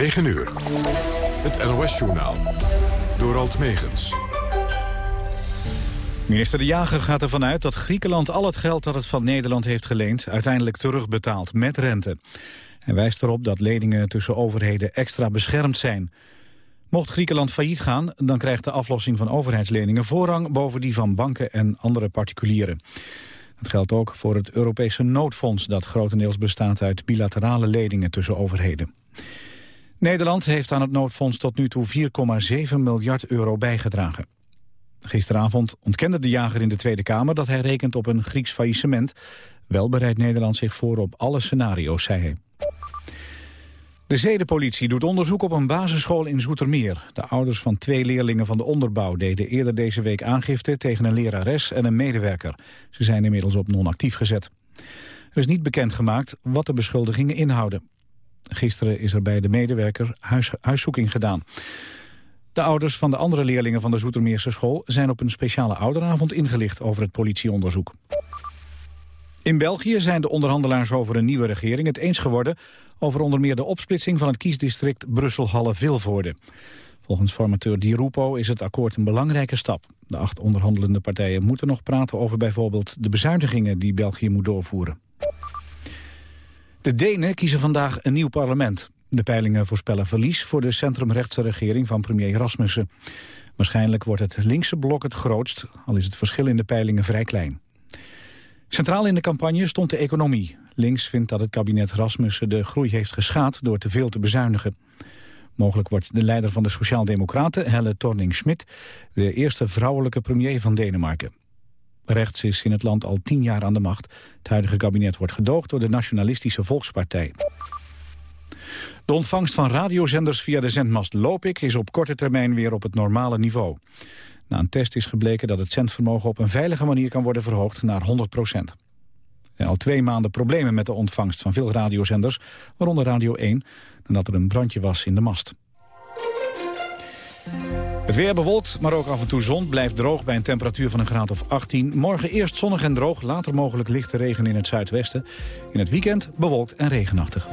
9 uur. Het NOS-journaal. Door Alt Megens. Minister De Jager gaat ervan uit dat Griekenland al het geld dat het van Nederland heeft geleend uiteindelijk terugbetaalt met rente. Hij wijst erop dat leningen tussen overheden extra beschermd zijn. Mocht Griekenland failliet gaan, dan krijgt de aflossing van overheidsleningen voorrang boven die van banken en andere particulieren. Dat geldt ook voor het Europese noodfonds dat grotendeels bestaat uit bilaterale leningen tussen overheden. Nederland heeft aan het noodfonds tot nu toe 4,7 miljard euro bijgedragen. Gisteravond ontkende de jager in de Tweede Kamer dat hij rekent op een Grieks faillissement. Wel bereidt Nederland zich voor op alle scenario's, zei hij. De zedenpolitie doet onderzoek op een basisschool in Zoetermeer. De ouders van twee leerlingen van de onderbouw deden eerder deze week aangifte tegen een lerares en een medewerker. Ze zijn inmiddels op non-actief gezet. Er is niet bekendgemaakt wat de beschuldigingen inhouden. Gisteren is er bij de medewerker huis, huiszoeking gedaan. De ouders van de andere leerlingen van de Zoetermeerse school... zijn op een speciale ouderavond ingelicht over het politieonderzoek. In België zijn de onderhandelaars over een nieuwe regering het eens geworden... over onder meer de opsplitsing van het kiesdistrict Brussel-Halle-Vilvoorde. Volgens formateur Di Rupo is het akkoord een belangrijke stap. De acht onderhandelende partijen moeten nog praten over bijvoorbeeld de bezuinigingen die België moet doorvoeren. De Denen kiezen vandaag een nieuw parlement. De peilingen voorspellen verlies voor de centrumrechtse regering van premier Rasmussen. Waarschijnlijk wordt het linkse blok het grootst, al is het verschil in de peilingen vrij klein. Centraal in de campagne stond de economie. Links vindt dat het kabinet Rasmussen de groei heeft geschaad door te veel te bezuinigen. Mogelijk wordt de leider van de Sociaaldemocraten, Helle Thorning-Schmidt, de eerste vrouwelijke premier van Denemarken. Rechts is in het land al tien jaar aan de macht. Het huidige kabinet wordt gedoogd door de Nationalistische Volkspartij. De ontvangst van radiozenders via de zendmast Lopik is op korte termijn weer op het normale niveau. Na een test is gebleken dat het zendvermogen op een veilige manier kan worden verhoogd naar 100 procent. Er zijn al twee maanden problemen met de ontvangst van veel radiozenders, waaronder Radio 1, nadat er een brandje was in de mast. Het weer bewolkt, maar ook af en toe zon. Blijft droog bij een temperatuur van een graad of 18. Morgen eerst zonnig en droog, later mogelijk lichte regen in het zuidwesten. In het weekend bewolkt en regenachtig.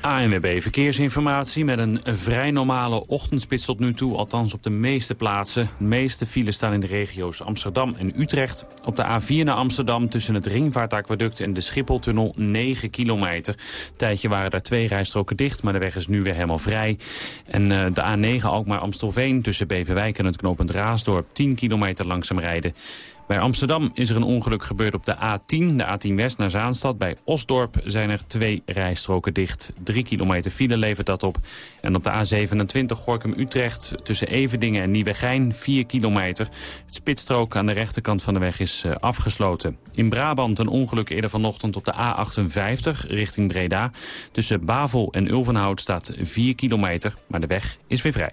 ANWB Verkeersinformatie met een vrij normale ochtendspits tot nu toe. Althans op de meeste plaatsen. De meeste files staan in de regio's Amsterdam en Utrecht. Op de A4 naar Amsterdam tussen het Ringvaartaquaduct en de Schipholtunnel 9 kilometer. Tijdje waren daar twee rijstroken dicht, maar de weg is nu weer helemaal vrij. En uh, de A9 Alkmaar-Amstelveen tussen Beverwijk en het knooppunt Raasdorp 10 kilometer langzaam rijden. Bij Amsterdam is er een ongeluk gebeurd op de A10, de A10 West naar Zaanstad. Bij Osdorp zijn er twee rijstroken dicht. Drie kilometer file levert dat op. En op de A27 Gorkum-Utrecht tussen Evedingen en Nieuwegein 4 kilometer. Het spitsstrook aan de rechterkant van de weg is uh, afgesloten. In Brabant een ongeluk eerder vanochtend op de A58 richting Breda. Tussen Bavel en Ulvenhout staat 4 kilometer, maar de weg is weer vrij.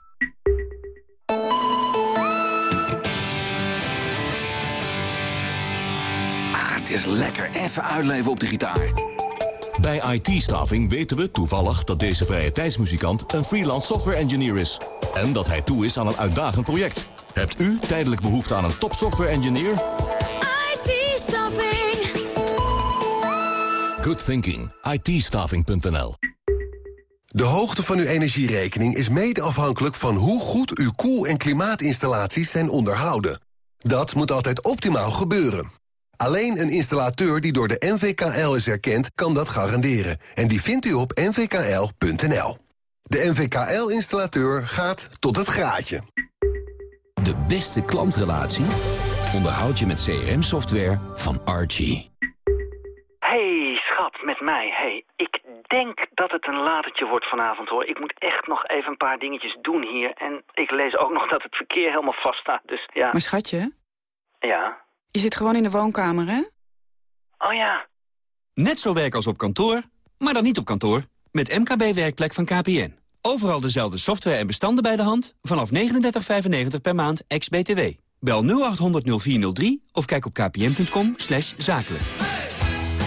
Is lekker even uitleven op de gitaar. Bij IT-staving weten we toevallig dat deze vrije tijdsmuzikant een freelance software engineer is. En dat hij toe is aan een uitdagend project. Hebt u tijdelijk behoefte aan een top software engineer? IT-staving. Good thinking. it De hoogte van uw energierekening is mede afhankelijk van hoe goed uw koel- en klimaatinstallaties zijn onderhouden. Dat moet altijd optimaal gebeuren. Alleen een installateur die door de NVKL is erkend, kan dat garanderen. En die vindt u op nvkl.nl. De NVKL-installateur gaat tot het graadje. De beste klantrelatie onderhoud je met CRM-software van Archie. Hey, schat, met mij. Hey, ik denk dat het een latertje wordt vanavond, hoor. Ik moet echt nog even een paar dingetjes doen hier. En ik lees ook nog dat het verkeer helemaal vast staat, dus ja. Maar schatje? Ja? Je zit gewoon in de woonkamer, hè? Oh ja. Net zo werk als op kantoor, maar dan niet op kantoor. Met MKB Werkplek van KPN. Overal dezelfde software en bestanden bij de hand. Vanaf 39,95 per maand, ex-BTW. Bel 0800 0403 of kijk op kpn.com zakelijk.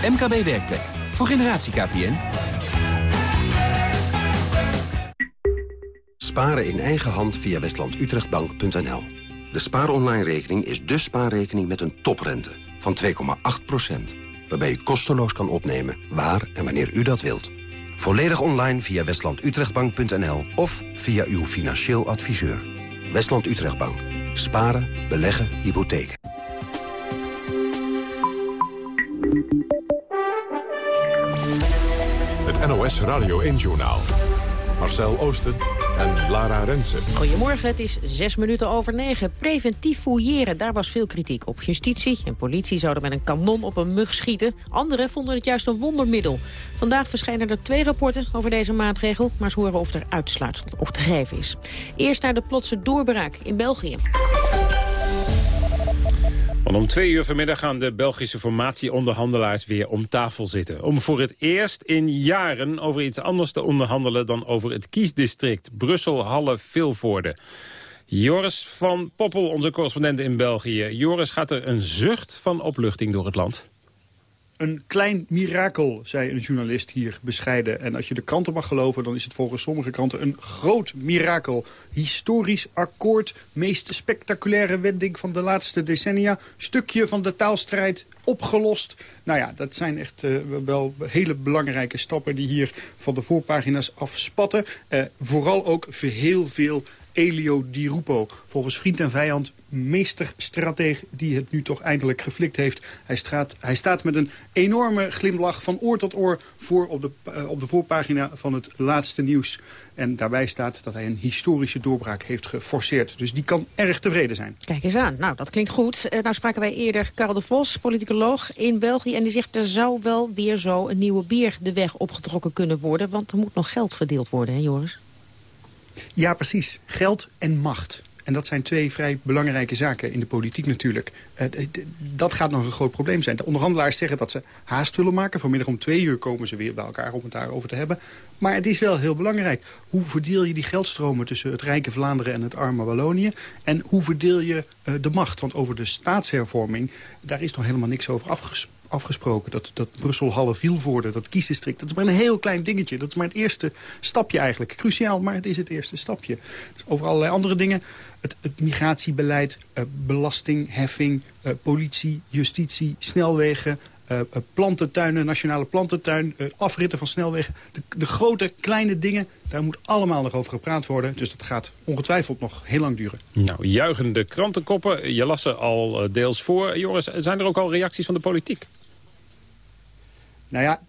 MKB Werkplek. Voor generatie KPN. Sparen in eigen hand via westlandutrechtbank.nl. De spaaronline-rekening is de spaarrekening met een toprente van 2,8%. Waarbij u kosteloos kan opnemen waar en wanneer u dat wilt. Volledig online via westlandutrechtbank.nl of via uw financieel adviseur. Westland Utrechtbank. Sparen, beleggen, hypotheken. Het NOS Radio 1-journaal. Marcel Oosten en Lara Rensen. Goedemorgen, het is zes minuten over negen. Preventief fouilleren, daar was veel kritiek op. Justitie en politie zouden met een kanon op een mug schieten. Anderen vonden het juist een wondermiddel. Vandaag verschijnen er twee rapporten over deze maatregel... maar ze horen of er uitsluitsel op te geven is. Eerst naar de plotse doorbraak in België. Want om twee uur vanmiddag gaan de Belgische formatieonderhandelaars weer om tafel zitten. Om voor het eerst in jaren over iets anders te onderhandelen dan over het kiesdistrict Brussel-Halle-Vilvoorde. Joris van Poppel, onze correspondent in België. Joris, gaat er een zucht van opluchting door het land? Een klein mirakel, zei een journalist hier bescheiden. En als je de kranten mag geloven, dan is het volgens sommige kranten een groot mirakel. Historisch akkoord, meest spectaculaire wending van de laatste decennia. Stukje van de taalstrijd opgelost. Nou ja, dat zijn echt uh, wel hele belangrijke stappen die hier van de voorpagina's afspatten. Uh, vooral ook heel veel Elio Di Rupo. Volgens vriend en vijand meesterstrateeg die het nu toch eindelijk geflikt heeft. Hij, hij staat met een enorme glimlach van oor tot oor voor op de, uh, op de voorpagina van het laatste nieuws. En daarbij staat dat hij een historische doorbraak heeft geforceerd. Dus die kan erg tevreden zijn. Kijk eens aan. Nou, dat klinkt goed. Uh, nou spraken wij eerder Karel de Vos, politicoloog in België. En die zegt er zou wel weer zo een nieuwe bier de weg opgetrokken kunnen worden. Want er moet nog geld verdeeld worden, hè Joris? Ja, precies. Geld en macht. En dat zijn twee vrij belangrijke zaken in de politiek natuurlijk. Uh, dat gaat nog een groot probleem zijn. De onderhandelaars zeggen dat ze haast willen maken. Vanmiddag om twee uur komen ze weer bij elkaar om het daarover te hebben. Maar het is wel heel belangrijk. Hoe verdeel je die geldstromen tussen het rijke Vlaanderen en het arme Wallonië? En hoe verdeel je uh, de macht? Want over de staatshervorming, daar is nog helemaal niks over afgesproken afgesproken. Dat, dat Brussel-Halle-Vilvoorde, dat kiesdistrict. Dat is maar een heel klein dingetje. Dat is maar het eerste stapje eigenlijk. Cruciaal, maar het is het eerste stapje. Dus over allerlei andere dingen. Het, migratiebeleid, uh, belasting, heffing, uh, politie, justitie, snelwegen... Uh, plantentuinen, nationale plantentuin, afritten van snelwegen. De, de, grote, kleine dingen, daar moet allemaal nog over gepraat worden. Dus dat gaat ongetwijfeld nog heel lang duren. Nou, juichende krantenkoppen. Je las ze al deels voor. Joris, zijn er ook al reacties van de politiek? Nou ja,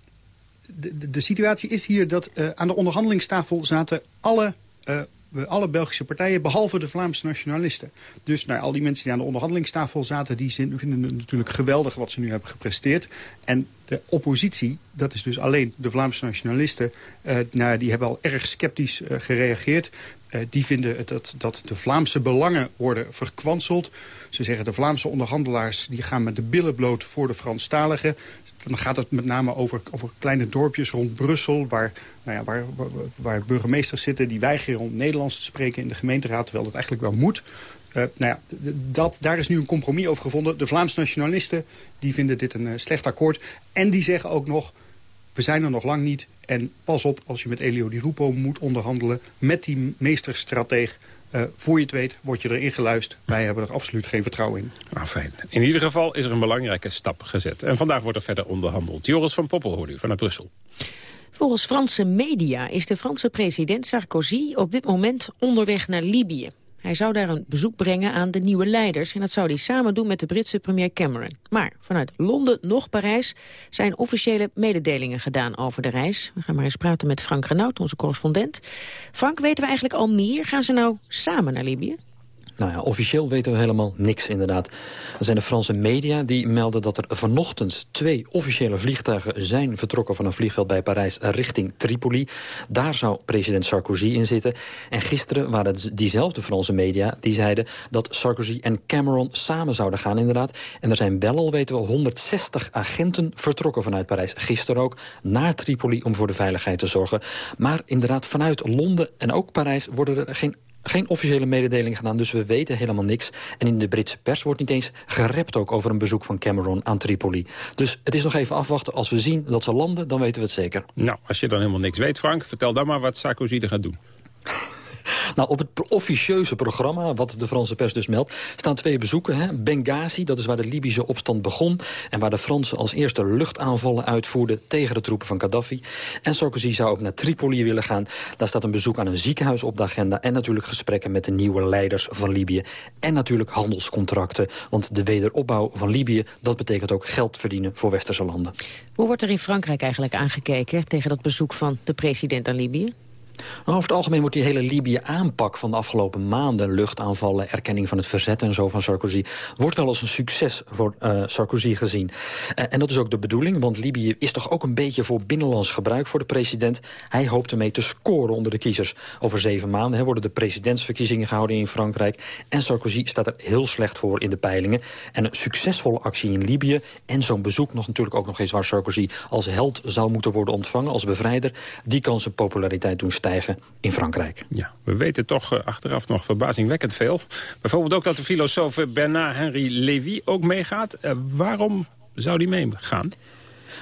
de, de situatie is hier dat uh, aan de onderhandelingstafel zaten alle, uh, alle Belgische partijen... behalve de Vlaamse nationalisten. Dus nou, al die mensen die aan de onderhandelingstafel zaten... die vinden het natuurlijk geweldig wat ze nu hebben gepresteerd. En de oppositie, dat is dus alleen de Vlaamse nationalisten... Uh, nou, die hebben al erg sceptisch gereageerd. die vinden dat, dat de Vlaamse belangen worden verkwanseld. Ze zeggen de Vlaamse onderhandelaars die gaan met de billen bloot voor de Franstaligen. Dan gaat het met name over, over kleine dorpjes rond Brussel... Waar, nou ja, waar, waar, burgemeesters zitten die weigeren om Nederlands te spreken in de gemeenteraad... terwijl dat eigenlijk wel moet. Uh, nou ja, dat, daar is nu een compromis over gevonden. De Vlaamse nationalisten die vinden dit een uh, slecht akkoord. En die zeggen ook nog, we zijn er nog lang niet. En pas op als je met Elio Di Rupo moet onderhandelen... met die meesterstrateeg uh, voor je het weet, word je erin geluisterd. Wij hebben er absoluut geen vertrouwen in. Ah, fijn. In ieder geval is er een belangrijke stap gezet. En vandaag wordt er verder onderhandeld. Joris van Poppel hoort u vanuit Brussel. Volgens Franse media is de Franse president Sarkozy op dit moment onderweg naar Libië. Hij zou daar een bezoek brengen aan de nieuwe leiders... en dat zou hij samen doen met de Britse premier Cameron. Maar vanuit Londen nog Parijs zijn officiële mededelingen gedaan over de reis. We gaan maar eens praten met Frank Renaud, onze correspondent. Frank, weten we eigenlijk al meer? Gaan ze nou samen naar Libië? Nou ja, officieel weten we helemaal niks inderdaad. Er zijn de Franse media die melden dat er vanochtend twee officiële vliegtuigen zijn vertrokken van een vliegveld bij Parijs richting Tripoli. Daar zou president Sarkozy in zitten. En gisteren waren het diezelfde Franse media die zeiden dat Sarkozy en Cameron samen zouden gaan inderdaad. En er zijn wel al, weten we, 160 agenten vertrokken vanuit Parijs. Gisteren ook naar Tripoli om voor de veiligheid te zorgen. Maar inderdaad, vanuit Londen en ook Parijs worden er geen geen officiële mededeling gedaan, dus we weten helemaal niks. En in de Britse pers wordt niet eens gerept ook over een bezoek van Cameron aan Tripoli. Dus het is nog even afwachten. Als we zien dat ze landen, dan weten we het zeker. Nou, als je dan helemaal niks weet, Frank, vertel dan maar wat Sarkozy er gaat doen. Nou, op het officieuze programma, wat de Franse pers dus meldt... staan twee bezoeken. Hè? Benghazi, dat is waar de Libische opstand begon... en waar de Fransen als eerste luchtaanvallen uitvoerden... tegen de troepen van Gaddafi. En Sarkozy zou ook naar Tripoli willen gaan. Daar staat een bezoek aan een ziekenhuis op de agenda... en natuurlijk gesprekken met de nieuwe leiders van Libië. En natuurlijk handelscontracten. Want de wederopbouw van Libië... dat betekent ook geld verdienen voor westerse landen. Hoe wordt er in Frankrijk eigenlijk aangekeken... tegen dat bezoek van de president aan Libië? Over het algemeen wordt die hele Libië-aanpak van de afgelopen maanden... luchtaanvallen, erkenning van het verzet en zo van Sarkozy... wordt wel als een succes voor uh, Sarkozy gezien. Uh, en dat is ook de bedoeling, want Libië is toch ook een beetje... voor binnenlands gebruik voor de president. Hij hoopt ermee te scoren onder de kiezers. Over zeven maanden worden de presidentsverkiezingen gehouden in Frankrijk... en Sarkozy staat er heel slecht voor in de peilingen. En een succesvolle actie in Libië en zo'n bezoek... nog natuurlijk ook nog eens waar Sarkozy als held zou moeten worden ontvangen... als bevrijder, die kan zijn populariteit doen stijgen in Frankrijk. Ja, we weten toch uh, achteraf nog verbazingwekkend veel. Bijvoorbeeld ook dat de filosoof Bernard-Henri Lévy ook meegaat. Uh, waarom zou die meegaan?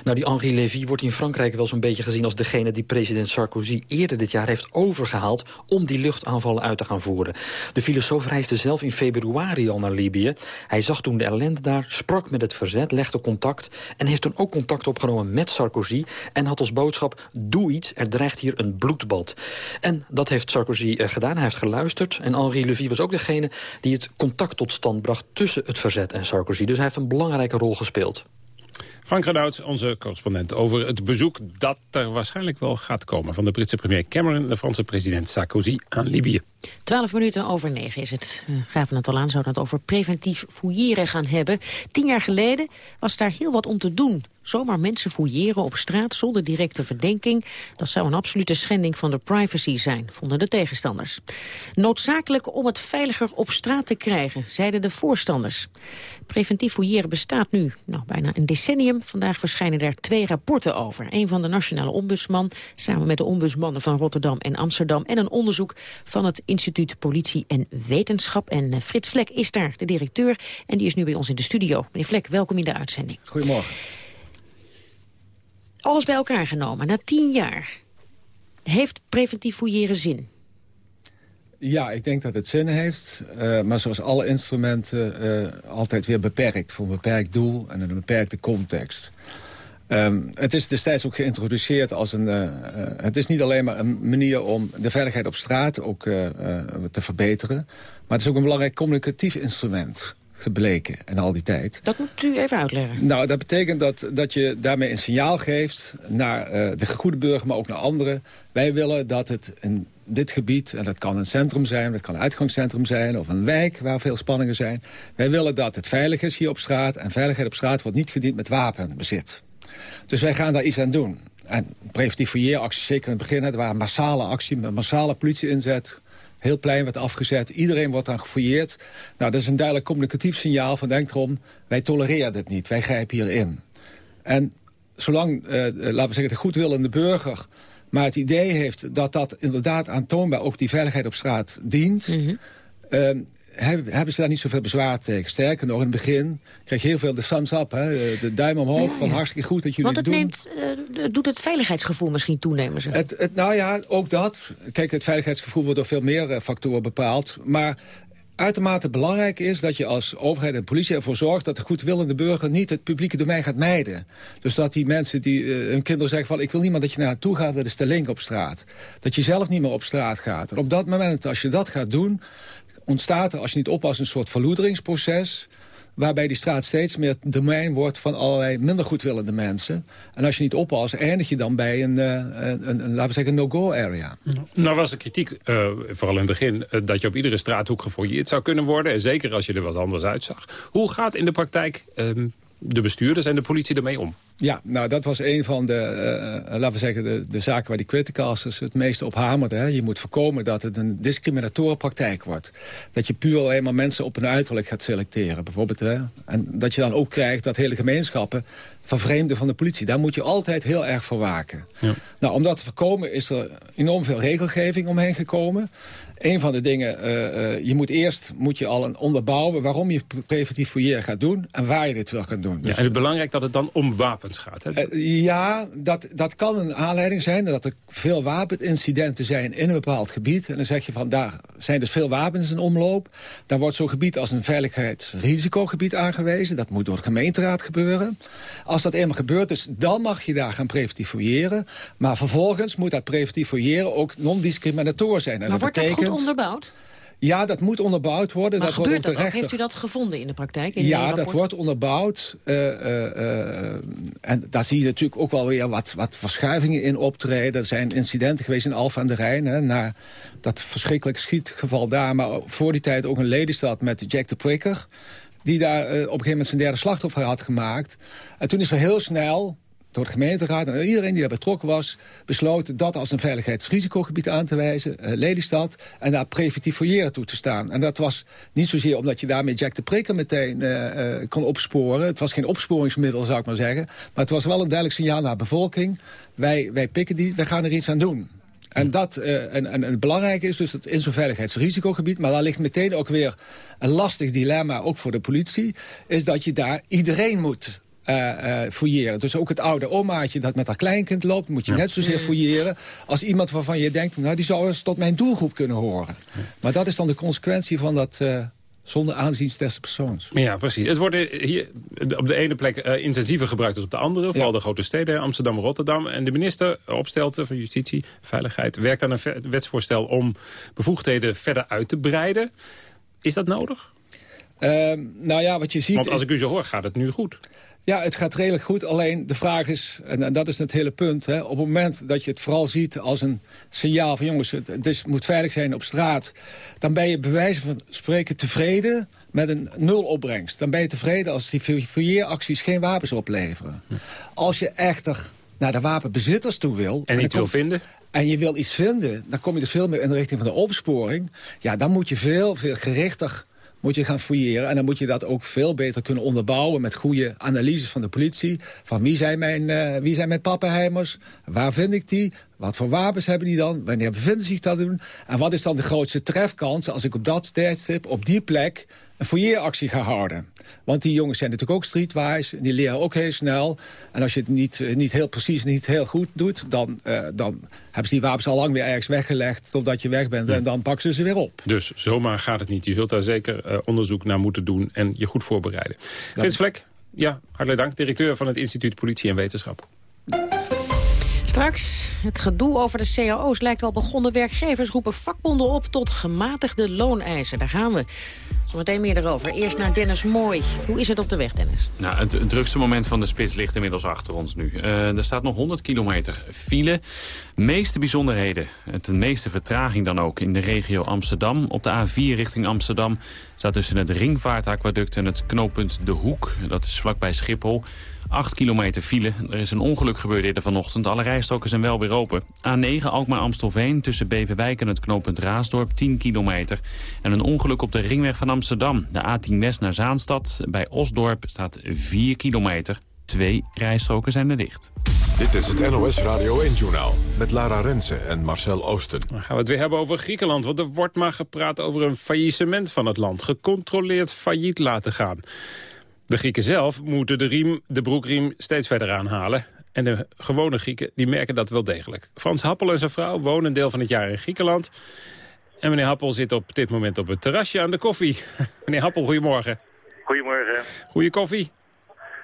Nou, die Henri Lévy wordt in Frankrijk wel zo'n beetje gezien als degene die president Sarkozy eerder dit jaar heeft overgehaald om die luchtaanvallen uit te gaan voeren. De filosoof reisde zelf in februari al naar Libië. Hij zag toen de ellende daar, sprak met het verzet, legde contact en heeft toen ook contact opgenomen met Sarkozy en had als boodschap, doe iets, er dreigt hier een bloedbad. En dat heeft Sarkozy uh, gedaan, hij heeft geluisterd en Henri Lévy was ook degene die het contact tot stand bracht tussen het verzet en Sarkozy. Dus hij heeft een belangrijke rol gespeeld. Frank Renaud, onze correspondent, over het bezoek dat er waarschijnlijk wel gaat komen... van de Britse premier Cameron en de Franse president Sarkozy aan Libië. Twaalf minuten over negen is het. Uh, gaven het al aan, zouden het over preventief fouilleren gaan hebben. Tien jaar geleden was daar heel wat om te doen. Zomaar mensen fouilleren op straat zonder directe verdenking... dat zou een absolute schending van de privacy zijn, vonden de tegenstanders. Noodzakelijk om het veiliger op straat te krijgen, zeiden de voorstanders. Preventief fouilleren bestaat nu nou, bijna een decennium. Vandaag verschijnen daar twee rapporten over. Een van de Nationale Ombudsman, samen met de ombudsmannen van Rotterdam en Amsterdam... en een onderzoek van het Instituut Politie en Wetenschap. En uh, Frits Vlek is daar, de directeur, en die is nu bij ons in de studio. Meneer Vlek, welkom in de uitzending. Goedemorgen alles bij elkaar genomen, na tien jaar... heeft preventief fouilleren zin? Ja, ik denk dat het zin heeft. Uh, maar zoals alle instrumenten uh, altijd weer beperkt. Voor een beperkt doel en in een beperkte context. Um, het is destijds ook geïntroduceerd als een... Uh, het is niet alleen maar een manier om de veiligheid op straat ook te verbeteren. Maar het is ook een belangrijk communicatief instrument gebleken en al die tijd. Dat moet u even uitleggen. Nou, dat betekent dat, dat je daarmee een signaal geeft naar uh, de goede burger, maar ook naar anderen. Wij willen dat het in dit gebied, en dat kan een centrum zijn, dat kan een uitgangscentrum zijn... of een wijk waar veel spanningen zijn. Wij willen dat het veilig is hier op straat. En veiligheid op straat wordt niet gediend met wapenbezit. Dus wij gaan daar iets aan doen. En preventief fouilleeracties, zeker in het begin, er waren massale acties... met massale politie-inzet, heel plein werd afgezet. Iedereen wordt dan gefouilleerd. Nou, dat is een duidelijk communicatief signaal van denk erom... wij tolereren dit niet, wij grijpen hierin. En zolang, eh, laten we zeggen, de goedwillende burger... maar het idee heeft dat dat inderdaad aantoonbaar ook die veiligheid op straat dient... Mm hebben ze daar niet zoveel bezwaar tegen. Sterker nog, in het begin kreeg je heel veel de thumbs up, hè, de duim omhoog, van hartstikke goed dat jullie Want het doen. Neemt, uh, doet het veiligheidsgevoel misschien toenemen? Ze. Het, het, nou ja, ook dat. Kijk, het veiligheidsgevoel wordt door veel meer uh, factoren bepaald. Maar uitermate belangrijk is dat je als overheid en politie ervoor zorgt... dat de goedwillende burger niet het publieke domein gaat mijden. Dus dat die mensen die uh, hun kinderen zeggen van... ik wil niemand dat je naartoe gaat, dat is de link op straat. Dat je zelf niet meer op straat gaat. En op dat moment, als je dat gaat doen ontstaat er, als je niet oppast, een soort verloederingsproces waarbij die straat steeds meer domein wordt van allerlei minder goedwillende mensen. En als je niet oppast, eindig je dan bij een, een, een, laten we zeggen, no-go area. Nou was de kritiek, vooral in het begin, dat je op iedere straathoek gefouilleerd zou kunnen worden. En zeker als je er wat anders uitzag. Hoe gaat in de praktijk ehm, de bestuurders en de politie ermee om? Ja, nou dat was een van de, uh, laten we zeggen, de, de zaken waar die criticasters het meeste op hamerden. Hè. Je moet voorkomen dat het een discriminatoren praktijk wordt. Dat je puur alleen maar mensen op hun uiterlijk gaat selecteren, bijvoorbeeld. Hè. En dat je dan ook krijgt dat hele gemeenschappen vervreemden van de politie. Daar moet je altijd heel erg voor waken. Ja. Nou, om dat te voorkomen is er enorm veel regelgeving omheen gekomen. Een van de dingen, uh, uh, je moet eerst moet je al een onderbouwen... waarom je preventief fouilleren gaat doen en waar je dit wil gaan doen. Dus... Ja, en het is belangrijk dat het dan om wapens gaat. Hè? Uh, ja, dat, dat kan een aanleiding zijn dat er veel wapenincidenten zijn in een bepaald gebied. En dan zeg je van, daar zijn dus veel wapens in omloop. Dan wordt zo'n gebied als een veiligheidsrisicogebied aangewezen. Dat moet door de gemeenteraad gebeuren. Als dat eenmaal gebeurd is, dan mag je daar gaan preventief fouilleren. Maar vervolgens moet dat preventief fouilleren ook non-discriminator zijn. En maar dat wordt dat goed onderbouwd? Ja, dat moet onderbouwd worden. Maar dat gebeurt wordt dat? Heeft u dat gevonden in de praktijk? In ja, dat wordt onderbouwd. Uh, uh, en daar zie je natuurlijk ook wel weer wat, wat verschuivingen in optreden. Er zijn incidenten geweest in Alphen aan de Rijn. Hè, na dat verschrikkelijk schietgeval daar. Maar voor die tijd ook een Lelystad met Jack de Prikker die daar uh, op een gegeven moment zijn derde slachtoffer had gemaakt. En toen is er heel snel, door de gemeenteraad en iedereen die daar betrokken was... besloten dat als een veiligheidsrisicogebied aan te wijzen, uh, Lelystad... en daar preventief fouilleren toe te staan. En dat was niet zozeer omdat je daarmee Jack de Prikker meteen uh, kon opsporen. Het was geen opsporingsmiddel, zou ik maar zeggen. Maar het was wel een duidelijk signaal naar de bevolking. Wij, wij pikken die, wij gaan er iets aan doen. En, dat, uh, en, en, en, het belangrijke is dus het in zo'n veiligheidsrisicogebied... maar daar ligt meteen ook weer een lastig dilemma, ook voor de politie... is dat je daar iedereen moet uh, uh, fouilleren. Dus ook het oude omaatje dat met haar kleinkind loopt... moet je ja. net zozeer fouilleren als iemand waarvan je denkt... nou, die zou eens tot mijn doelgroep kunnen horen. Ja. Maar dat is dan de consequentie van dat... Uh, zonder aanzien des persoons. Ja, precies. Het wordt hier op de ene plek uh, intensiever gebruikt dan op de andere. Vooral ja. de grote steden, Amsterdam, Rotterdam. En de minister Opstelten van Justitie, Veiligheid... werkt aan een wetsvoorstel om bevoegdheden verder uit te breiden. Is dat nodig? Uh, nou ja, wat je ziet... Want als is... ik u zo hoor, gaat het nu goed. Ja, het gaat redelijk goed. Alleen de vraag is, en, en dat is het hele punt... Hè, op het moment dat je het vooral ziet als een signaal van... jongens, het, het is, moet veilig zijn op straat... dan ben je bij wijze van spreken tevreden met een nul opbrengst. Dan ben je tevreden als die fouilleeracties geen wapens opleveren. Hm. Als je echter naar de wapenbezitters toe wil... En iets wil vinden? En je wil iets vinden, dan kom je dus veel meer in de richting van de opsporing. Ja, dan moet je veel, veel gerichter moet je gaan fouilleren. En dan moet je dat ook veel beter kunnen onderbouwen... met goede analyses van de politie. Van wie zijn mijn, uh, wie zijn mijn pappenheimers? Waar vind ik die? Wat voor wapens hebben die dan? Wanneer bevinden zich dat doen? En wat is dan de grootste trefkans als ik op dat tijdstip, op die plek een fouilleeractie ga houden. Want die jongens zijn natuurlijk ook streetwise. Die leren ook heel snel. En als je het niet, niet heel precies, niet heel goed doet... Dan, uh, dan hebben ze die wapens al lang weer ergens weggelegd... totdat je weg bent. Ja. En dan pakken ze ze weer op. Dus zomaar gaat het niet. Je zult daar zeker uh, onderzoek naar moeten doen... en je goed voorbereiden. Frits Vlek, ja, hartelijk dank. Directeur van het Instituut Politie en Wetenschap. Straks, het gedoe over de cao's lijkt al begonnen. Werkgevers roepen vakbonden op tot gematigde looneisen. Daar gaan we. Zometeen meer erover. Eerst naar Dennis Mooi. Hoe is het op de weg, Dennis? Nou, het, drukste moment van de spits ligt inmiddels achter ons nu. Uh, er staat nog 100 kilometer file. Meeste bijzonderheden, het meeste vertraging dan ook in de regio Amsterdam. Op de A4 richting Amsterdam staat tussen het Ringvaartaquaduct en het knooppunt De Hoek. Dat is vlakbij Schiphol. 8 kilometer file. Er is een ongeluk gebeurd eerder vanochtend. Alle rijstroken zijn wel weer open. A9 Alkmaar-Amstelveen tussen Beverwijk en het knooppunt Raasdorp 10 kilometer. En een ongeluk op de ringweg van Amsterdam. De A10 West naar Zaanstad. Bij Osdorp staat 4 kilometer. Twee rijstroken zijn er dicht. Dit is het NOS Radio 1-journaal met Lara Rensen en Marcel Oosten. Dan gaan we het weer hebben over Griekenland, want er wordt maar gepraat over een faillissement van het land. Gecontroleerd failliet laten gaan. De Grieken zelf moeten de, riem, de broekriem steeds verder aanhalen. En de gewone Grieken die merken dat wel degelijk. Frans Happel en zijn vrouw wonen een deel van het jaar in Griekenland. En meneer Happel zit op dit moment op het terrasje aan de koffie. meneer Happel, goedemorgen. Goedemorgen. Goeie koffie.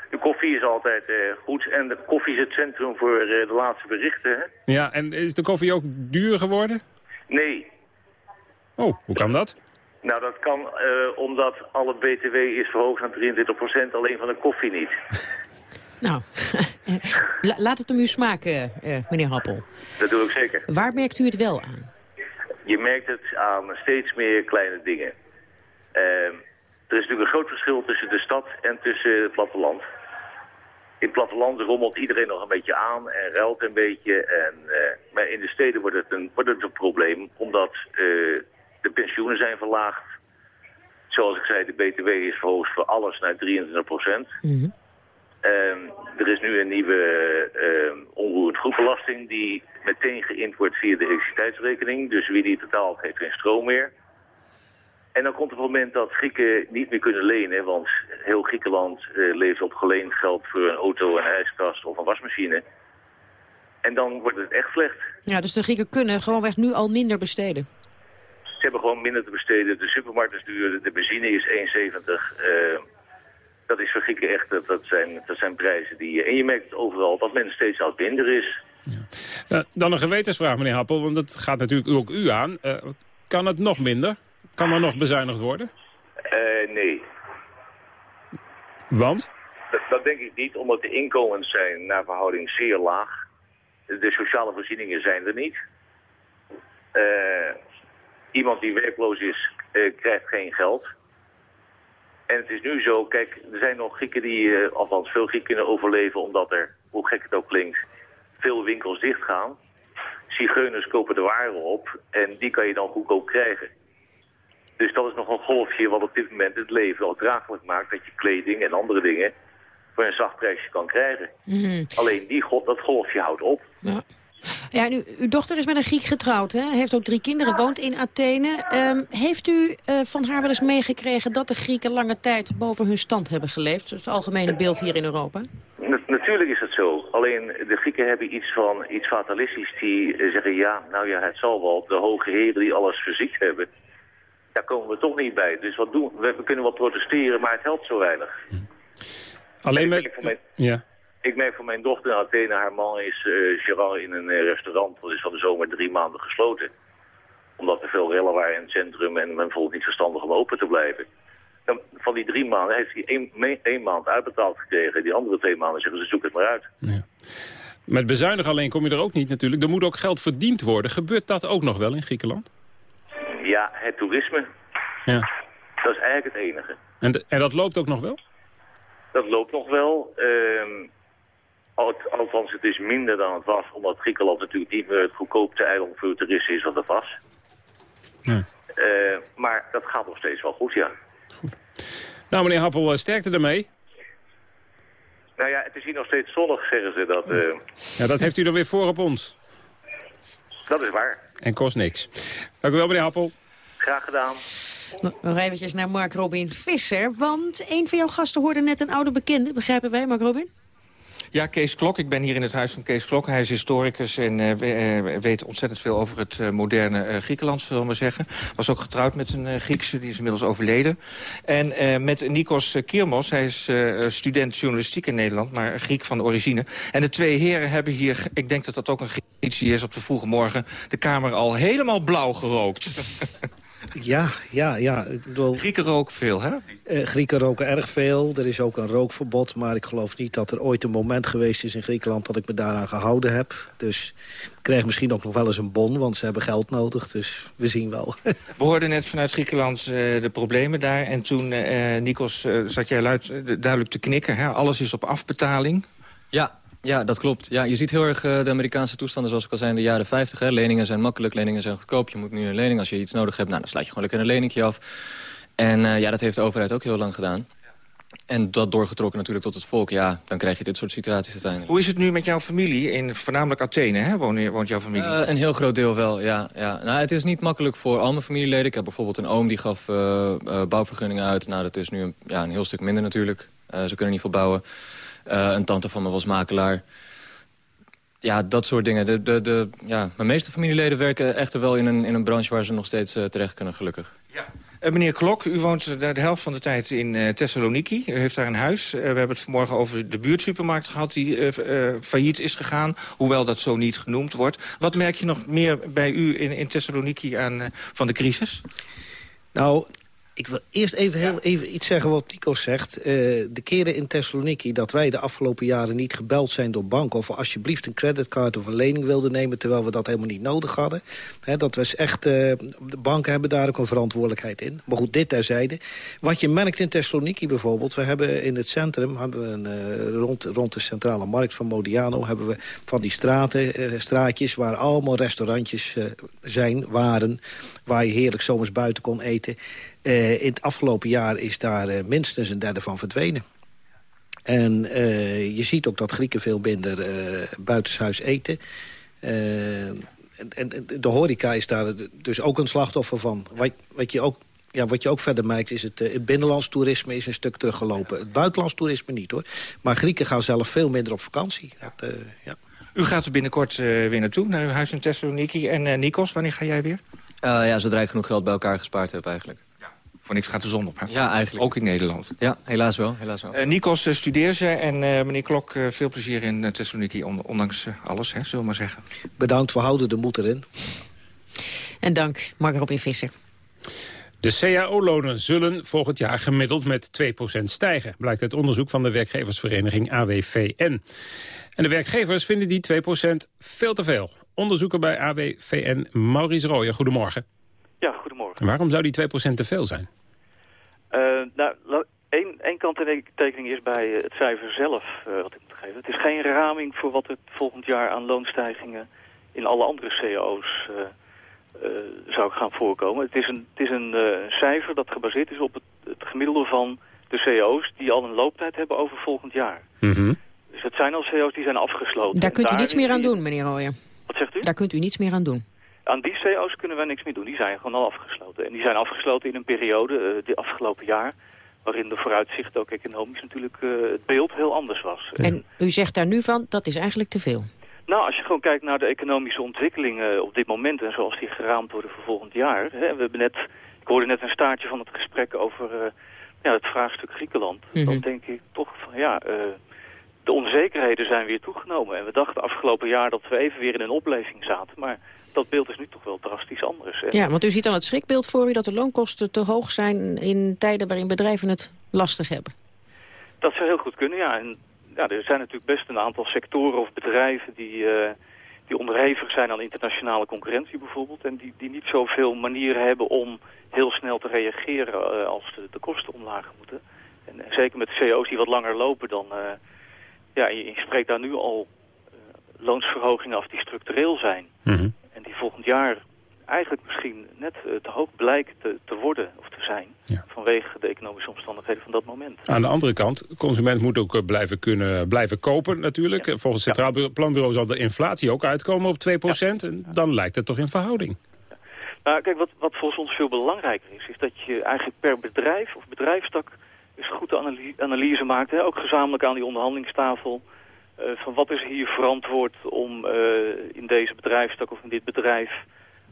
De koffie is altijd uh, goed en de koffie is het centrum voor uh, de laatste berichten. Hè? Ja, en is de koffie ook duur geworden? Nee. Oh, hoe kan dat? Nou, dat kan uh, omdat alle BTW is verhoogd naar 23% alleen van de koffie niet. Nou, laat het om u smaken, uh, meneer Happel. Dat doe ik zeker. Waar merkt u het wel aan? Je merkt het aan steeds meer kleine dingen. Uh, er is natuurlijk een groot verschil tussen de stad en tussen het platteland. In het platteland rommelt iedereen nog een beetje aan en ruilt een beetje. En, maar in de steden wordt het een, wordt het een probleem, omdat de pensioenen zijn verlaagd. Zoals ik zei, de BTW is verhoogd voor alles naar 23 procent. Mm er is nu een nieuwe uh, onroerend groepbelasting die meteen geïnd wordt via de elektriciteitsrekening. Dus wie die betaalt heeft geen stroom meer. En dan komt het moment dat Grieken niet meer kunnen lenen, want heel Griekenland uh, leeft op geleend geld voor een auto, een ijskast of een wasmachine. En dan wordt het echt slecht. Ja, dus de Grieken kunnen gewoonweg nu al minder besteden. Ze hebben gewoon minder te besteden. De supermarkt is duur, de benzine is 1,70. Uh, dat is voor Grieken echt, dat, dat, zijn, dat zijn prijzen die... En je merkt overal dat men steeds aan minder is. Ja. dan een gewetensvraag, meneer Happel, want dat gaat natuurlijk ook u aan. Uh, kan het nog minder? Kan er nog bezuinigd worden? Nee. Want? Dat, dat, denk ik niet, omdat de inkomens zijn naar verhouding zeer laag. De sociale voorzieningen zijn er niet. Uh, iemand die werkloos is, uh, krijgt geen geld. En het is nu zo, kijk, er zijn nog Grieken die, uh, althans veel Grieken kunnen overleven... omdat er, hoe gek het ook klinkt, veel winkels dichtgaan. Zigeuners kopen de waren op en die kan je dan goedkoop krijgen. Dus dat is nog een golfje wat op dit moment het leven wel draaglijk maakt... dat je kleding en andere dingen voor een zacht prijsje kan krijgen. Mm. Alleen die, dat golfje houdt op. Ja. Ja, nu, uw dochter is met een Griek getrouwd, hè? Heeft ook drie kinderen, woont in Athene. Um, heeft u uh, van haar wel eens meegekregen dat de Grieken lange tijd boven hun stand hebben geleefd? Dat is het algemene beeld hier in Europa. Na natuurlijk is het zo. Alleen de Grieken hebben iets van iets fatalistisch. Die uh, zeggen, ja, nou ja, het zal wel. De hoge heren die alles verziekt hebben. Daar komen we toch niet bij. Dus wat doen we? We kunnen wel protesteren, maar het helpt zo weinig. Alleen met... Ja. Ik merk van mijn dochter in Athene, haar man is uh, Gerard in een uh, restaurant. Dat is van de zomer drie maanden gesloten. Omdat er veel rellen waren in het centrum en men vond het niet verstandig om open te blijven. Van die drie maanden heeft hij één, één, maand uitbetaald gekregen. Die andere twee maanden zeggen ze zoek het maar uit. Ja. Met bezuinigen alleen kom je er ook niet natuurlijk. Er moet ook geld verdiend worden. Gebeurt dat ook nog wel in Griekenland? Ja, het toerisme. Ja. Dat is eigenlijk het enige. En, en dat loopt ook nog wel? Dat loopt nog wel. Uh, Althans, het is minder dan het was, omdat Griekenland natuurlijk niet meer het goedkoopste eiland voor toeristen is wat het was. Ja. Uh, maar dat gaat nog steeds wel goed, ja. Goed. Nou, meneer Happel, eh, sterkte ermee. Nou ja, het is hier nog steeds zonnig, zeggen ze. Dat, uh... Ja, dat heeft u dan weer voor op ons. Dat is waar. En kost niks. Dank u wel, meneer Happel. Graag gedaan. Nog eventjes naar Mark Robin Visser. Want een van jouw gasten hoorde net een oude bekende, begrijpen wij, Mark Robin? Ja, Kees Klok. Ik ben hier in het huis van Kees Klok. Hij is historicus en uh, weet ontzettend veel over het uh, moderne Griekenland, zullen we maar zeggen. Was ook getrouwd met een Griekse, die is inmiddels overleden. En met Nikos Kirmos, hij is student journalistiek in Nederland, maar Griek van origine. En de twee heren hebben hier, ik denk dat dat ook een Griekie is op de vroege morgen, de kamer al helemaal blauw gerookt. Ja, ja, ja. Ik bedoel, Grieken roken veel, hè? Uh, Grieken roken erg veel. Er is ook een rookverbod. Maar ik geloof niet dat er ooit een moment geweest is in Griekenland... dat ik me daaraan gehouden heb. Dus ik krijg misschien ook nog wel eens een bon, want ze hebben geld nodig. Dus we zien wel. We hoorden net vanuit Griekenland uh, de problemen daar. En toen, uh, Nikos, zat jij luid, duidelijk te knikken. Hè? Alles is op afbetaling. Ja, ja, dat klopt. Ja, je ziet heel erg uh, de Amerikaanse toestanden zoals ik al zei in de jaren 50. Hè. Leningen zijn makkelijk, leningen zijn goedkoop. Je moet nu een lening. Als je iets nodig hebt, nou, dan sluit je gewoon lekker een leningje af. En uh, ja, dat heeft de overheid ook heel lang gedaan. En dat doorgetrokken natuurlijk tot het volk. Ja, dan krijg je dit soort situaties uiteindelijk. Hoe is het nu met jouw familie? In voornamelijk Athene, hè? Woont, woont jouw familie? Uh, een heel groot deel wel, ja. ja. Nou, het is niet makkelijk voor al mijn familieleden. Ik heb bijvoorbeeld een oom die gaf bouwvergunningen uit. Nou, dat is nu een, ja, een heel stuk minder natuurlijk. ze kunnen niet veel bouwen. Uh, een tante van me was makelaar. Ja, dat soort dingen. De, de, de, ja, mijn meeste familieleden werken echter wel in een, in een branche waar ze nog steeds uh, terecht kunnen, gelukkig. Ja. Uh, meneer Klok, u woont de, de helft van de tijd in uh, Thessaloniki. U heeft daar een huis. we hebben het vanmorgen over de buurtsupermarkt gehad die failliet is gegaan. Hoewel dat zo niet genoemd wordt. Wat merk je nog meer bij u in, in Thessaloniki aan van de crisis? Nou, ik wil eerst even, heel, even iets zeggen wat Tico zegt. Uh, de keren in Thessaloniki dat wij de afgelopen jaren niet gebeld zijn door banken... of we alsjeblieft een creditcard of een lening wilden nemen... terwijl we dat helemaal niet nodig hadden. dat was echt, uh, de banken hebben daar ook een verantwoordelijkheid in. Maar goed, dit terzijde. Wat je merkt in Thessaloniki bijvoorbeeld... we hebben in het centrum, hebben we een, uh, rond, rond de centrale markt van Modiano... hebben we van die straten, straatjes waar allemaal restaurantjes zijn, waren... waar je heerlijk zomers buiten kon eten... Uh, in het afgelopen jaar is daar uh, minstens een derde van verdwenen. En uh, je ziet ook dat Grieken veel minder buitenshuis eten. En, en, de horeca is daar dus ook een slachtoffer van. Wat, wat, je ook, ja, wat je ook verder merkt is het, het binnenlands toerisme is een stuk teruggelopen. Het buitenlands toerisme niet hoor. Maar Grieken gaan zelf veel minder op vakantie. Dat, ja. U gaat er binnenkort weer naartoe, naar uw huis in Thessaloniki. En Nikos, wanneer ga jij weer? ja, zodra ik genoeg geld bij elkaar gespaard heb eigenlijk. Voor niks gaat de zon op, hè? Ja, eigenlijk. Ook in Nederland. Ja, helaas wel. Helaas wel. Uh, Nikos uh, studeer ze en uh, meneer Klok, veel plezier in Thessaloniki, on ondanks alles, hè, zullen we maar zeggen. Bedankt, we houden de moed erin. En dank, Mark Robin Visser. De CAO-lonen zullen volgend jaar gemiddeld met 2% stijgen... blijkt uit onderzoek van de werkgeversvereniging AWVN. En de werkgevers vinden die 2% veel te veel. Onderzoeker bij AWVN, Maurice Rooyer, goedemorgen. Ja, goedemorgen. Waarom zou die 2% te veel zijn? Uh, nou, één, één kanttekening is bij het cijfer zelf uh, wat ik moet geven. Het is geen raming voor wat het volgend jaar aan loonstijgingen in alle andere cao's uh, uh, zou gaan voorkomen. Het is een, het is een cijfer dat gebaseerd is op het, het, gemiddelde van de cao's die al een looptijd hebben over volgend jaar. Mm -hmm. Dus het zijn al cao's die zijn afgesloten. Daar kunt u niets meer aan doen, meneer Rooyen. Wat zegt u? Daar kunt u niets meer aan doen. Aan die CO's kunnen wij niks meer doen. Die zijn gewoon al afgesloten. En die zijn afgesloten in een periode, uh, dit afgelopen jaar... waarin de vooruitzicht ook economisch natuurlijk uh, het beeld heel anders was. En u zegt daar nu van, dat is eigenlijk te veel? Nou, als je gewoon kijkt naar de economische ontwikkelingen op dit moment... en zoals die geraamd worden voor volgend jaar... Hè, we hebben net, ik hoorde net een staartje van het gesprek over uh, ja, het vraagstuk Griekenland. Mm -hmm. Dan denk ik toch van ja... de onzekerheden zijn weer toegenomen. En we dachten afgelopen jaar dat we even weer in een opleving zaten. Maar dat beeld is nu toch wel drastisch anders. Hè? Ja, want u ziet dan het schrikbeeld voor u dat de loonkosten te hoog zijn in tijden waarin bedrijven het lastig hebben. Dat zou heel goed kunnen, ja. En ja, er zijn natuurlijk best een aantal sectoren of bedrijven die, uh, die onderhevig zijn aan internationale concurrentie bijvoorbeeld. En die, die niet zoveel manieren hebben om heel snel te reageren uh, als de, de, kosten omlaag moeten. En, en, zeker met de CO's die wat langer lopen dan... Uh, ja, je, je spreekt daar nu al loonsverhogingen af die structureel zijn. Mm -hmm. En die volgend jaar eigenlijk misschien net uh, te hoog blijken te, te, worden of te zijn... Ja. vanwege de economische omstandigheden van dat moment. Aan de andere kant, de consument moet ook blijven kunnen blijven kopen natuurlijk. Ja. Volgens het Centraal ja. Planbureau zal de inflatie ook uitkomen op 2%. En dan lijkt het toch in verhouding. Nou, kijk, wat, wat volgens ons veel belangrijker is... is dat je eigenlijk per bedrijf of bedrijfstak eens goed analyse, analyse maakt. Hè? Ook gezamenlijk aan die onderhandelingstafel... Uh, van wat is hier verantwoord om uh, in deze bedrijfstak of in dit bedrijf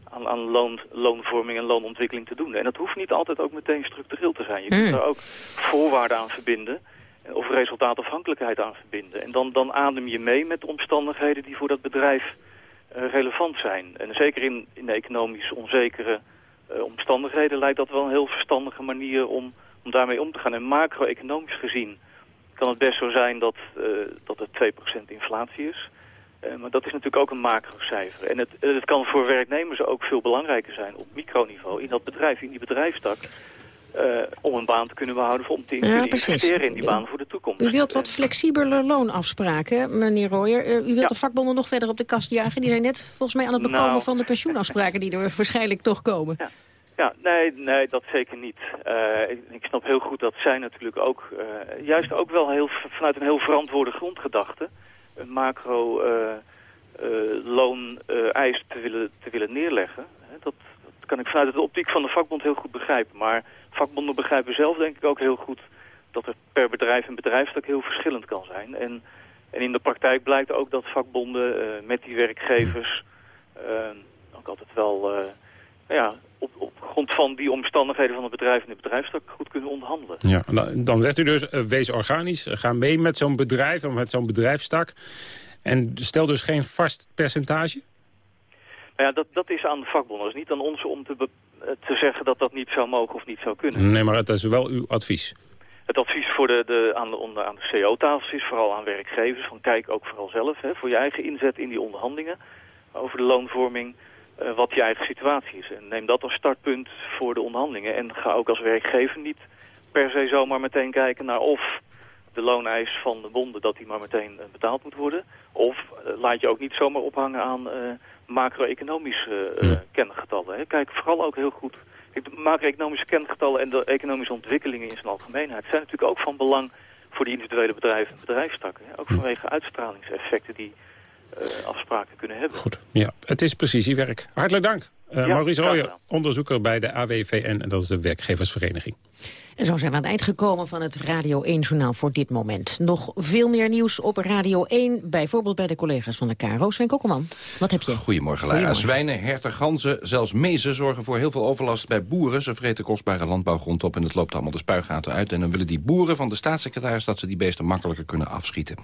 aan, aan loon, loonvorming en loonontwikkeling te doen. En dat hoeft niet altijd ook meteen structureel te zijn. Je kunt Hmm. daar ook voorwaarden aan verbinden of resultaatafhankelijkheid aan verbinden. En dan, dan adem je mee met omstandigheden die voor dat bedrijf uh, relevant zijn. En zeker in, in de economisch onzekere omstandigheden lijkt dat wel een heel verstandige manier om, om daarmee om te gaan. En macro-economisch gezien kan het best zo zijn dat, uh, dat het 2% inflatie is. Uh, maar dat is natuurlijk ook een macrocijfer. En het, het kan voor werknemers ook veel belangrijker zijn op microniveau in dat bedrijf, in die bedrijfstak. Uh, om een baan te kunnen behouden, om te ja, investeren in die baan voor de toekomst. U wilt wat flexibeler loonafspraken, meneer Royer. u wilt Ja. de vakbonden nog verder op de kast jagen. Die zijn net volgens mij aan het bekomen Nou. van de pensioenafspraken die er waarschijnlijk toch komen. Ja, nee, nee, dat zeker niet. Uh, ik, snap heel goed dat zij natuurlijk ook, uh, juist ook wel heel, vanuit een heel verantwoorde grondgedachte, een macro uh, loon eis te willen, te willen neerleggen. Dat, dat kan ik vanuit de optiek van de vakbond heel goed begrijpen. Maar vakbonden begrijpen zelf denk ik ook heel goed dat er per bedrijf en bedrijfstak heel verschillend kan zijn. En, en in de praktijk blijkt ook dat vakbonden met die werkgevers ook altijd wel... nou ja, op, op grond van die omstandigheden van het bedrijf en de bedrijfstak goed kunnen onderhandelen. Ja, dan, dan zegt u dus, uh, wees organisch, ga mee met zo'n bedrijf, of met zo'n bedrijfstak. En stel dus geen vast percentage? Nou ja, dat, dat is aan de vakbonden. Het is niet aan ons om te, te zeggen dat dat niet zou mogen of niet zou kunnen. Nee, maar dat is wel uw advies. Het advies voor de, de, aan, de, aan de CO-tafels is vooral aan werkgevers... van kijk ook vooral zelf hè, voor je eigen inzet in die onderhandelingen... over de loonvorming, uh, wat je eigen situatie is. En neem dat als startpunt voor de onderhandelingen. En ga ook als werkgever niet per se zomaar meteen kijken naar of de looneis van de bonden... dat die maar meteen uh, betaald moet worden. Of uh, laat je ook niet zomaar ophangen aan macro-economische kengetallen. Hè. Kijk vooral ook heel goed de macro-economische kengetallen en de economische ontwikkelingen in zijn algemeenheid zijn natuurlijk ook van belang voor die individuele bedrijven en bedrijfstakken. Ook vanwege uitstralingseffecten die afspraken kunnen hebben. Goed, ja, het is werk. Hartelijk dank. Uh, ja, Maurice Rooyer, onderzoeker bij de AWVN en dat is de werkgeversvereniging. En zo zijn we aan het eind gekomen van het Radio 1-journaal voor dit moment. Nog veel meer nieuws op Radio 1, bijvoorbeeld bij de collega's van de KRO. Sven Kokkelman, wat heb je? Goedemorgen, Lara. Zwijnen, herten, ganzen, zelfs mezen zorgen voor heel veel overlast bij boeren. Ze vreten kostbare landbouwgrond op en het loopt allemaal de spuigaten uit. En dan willen die boeren van de staatssecretaris dat ze die beesten makkelijker kunnen afschieten.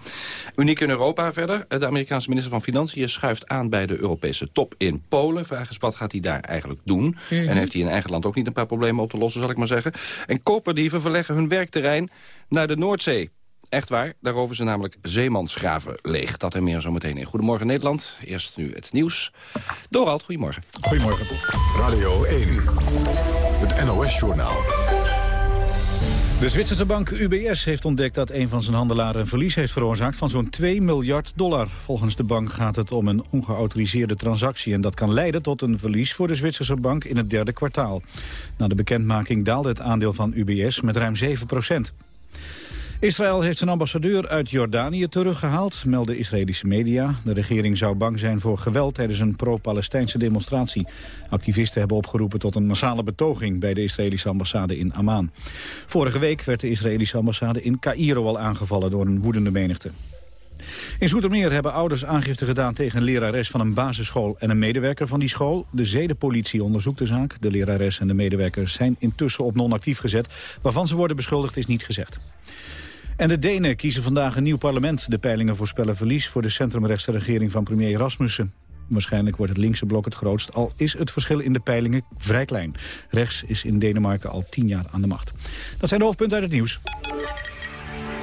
Uniek in Europa verder. De Amerikaanse minister van Financiën schuift aan bij de Europese top in Polen. Vraag is, wat gaat hij daar eigenlijk doen? Mm -hmm. En heeft hij in eigen land ook niet een paar problemen op te lossen, zal ik maar zeggen. En koperdieven verleggen hun werkterrein naar de Noordzee. Echt waar, daar roven ze namelijk zeemansgraven leeg. Dat en meer zometeen in Goedemorgen Nederland. Eerst nu het nieuws. Dorald, goedemorgen. Goedemorgen. Radio 1, het NOS-journaal. De Zwitserse bank UBS heeft ontdekt dat een van zijn handelaren een verlies heeft veroorzaakt van zo'n 2 miljard dollar. Volgens de bank gaat het om een ongeautoriseerde transactie en dat kan leiden tot een verlies voor de Zwitserse bank in het derde kwartaal. Na de bekendmaking daalde het aandeel van UBS met ruim 7 procent. Israël heeft zijn ambassadeur uit Jordanië teruggehaald, melden Israëlische media. De regering zou bang zijn voor geweld tijdens een pro-Palestijnse demonstratie. Activisten hebben opgeroepen tot een massale betoging bij de Israëlische ambassade in Amman. Vorige week werd de Israëlische ambassade in Cairo al aangevallen door een woedende menigte. In Zoetermeer hebben ouders aangifte gedaan tegen een lerares van een basisschool en een medewerker van die school. De zedenpolitie onderzoekt de zaak. De lerares en de medewerkers zijn intussen op non-actief gezet. Waarvan ze worden beschuldigd is niet gezegd. En de Denen kiezen vandaag een nieuw parlement. De peilingen voorspellen verlies voor de centrumrechtse regering van premier Rasmussen. Waarschijnlijk wordt het linkse blok het grootst, al is het verschil in de peilingen vrij klein. Rechts is in Denemarken al tien jaar aan de macht. Dat zijn de hoofdpunten uit het nieuws.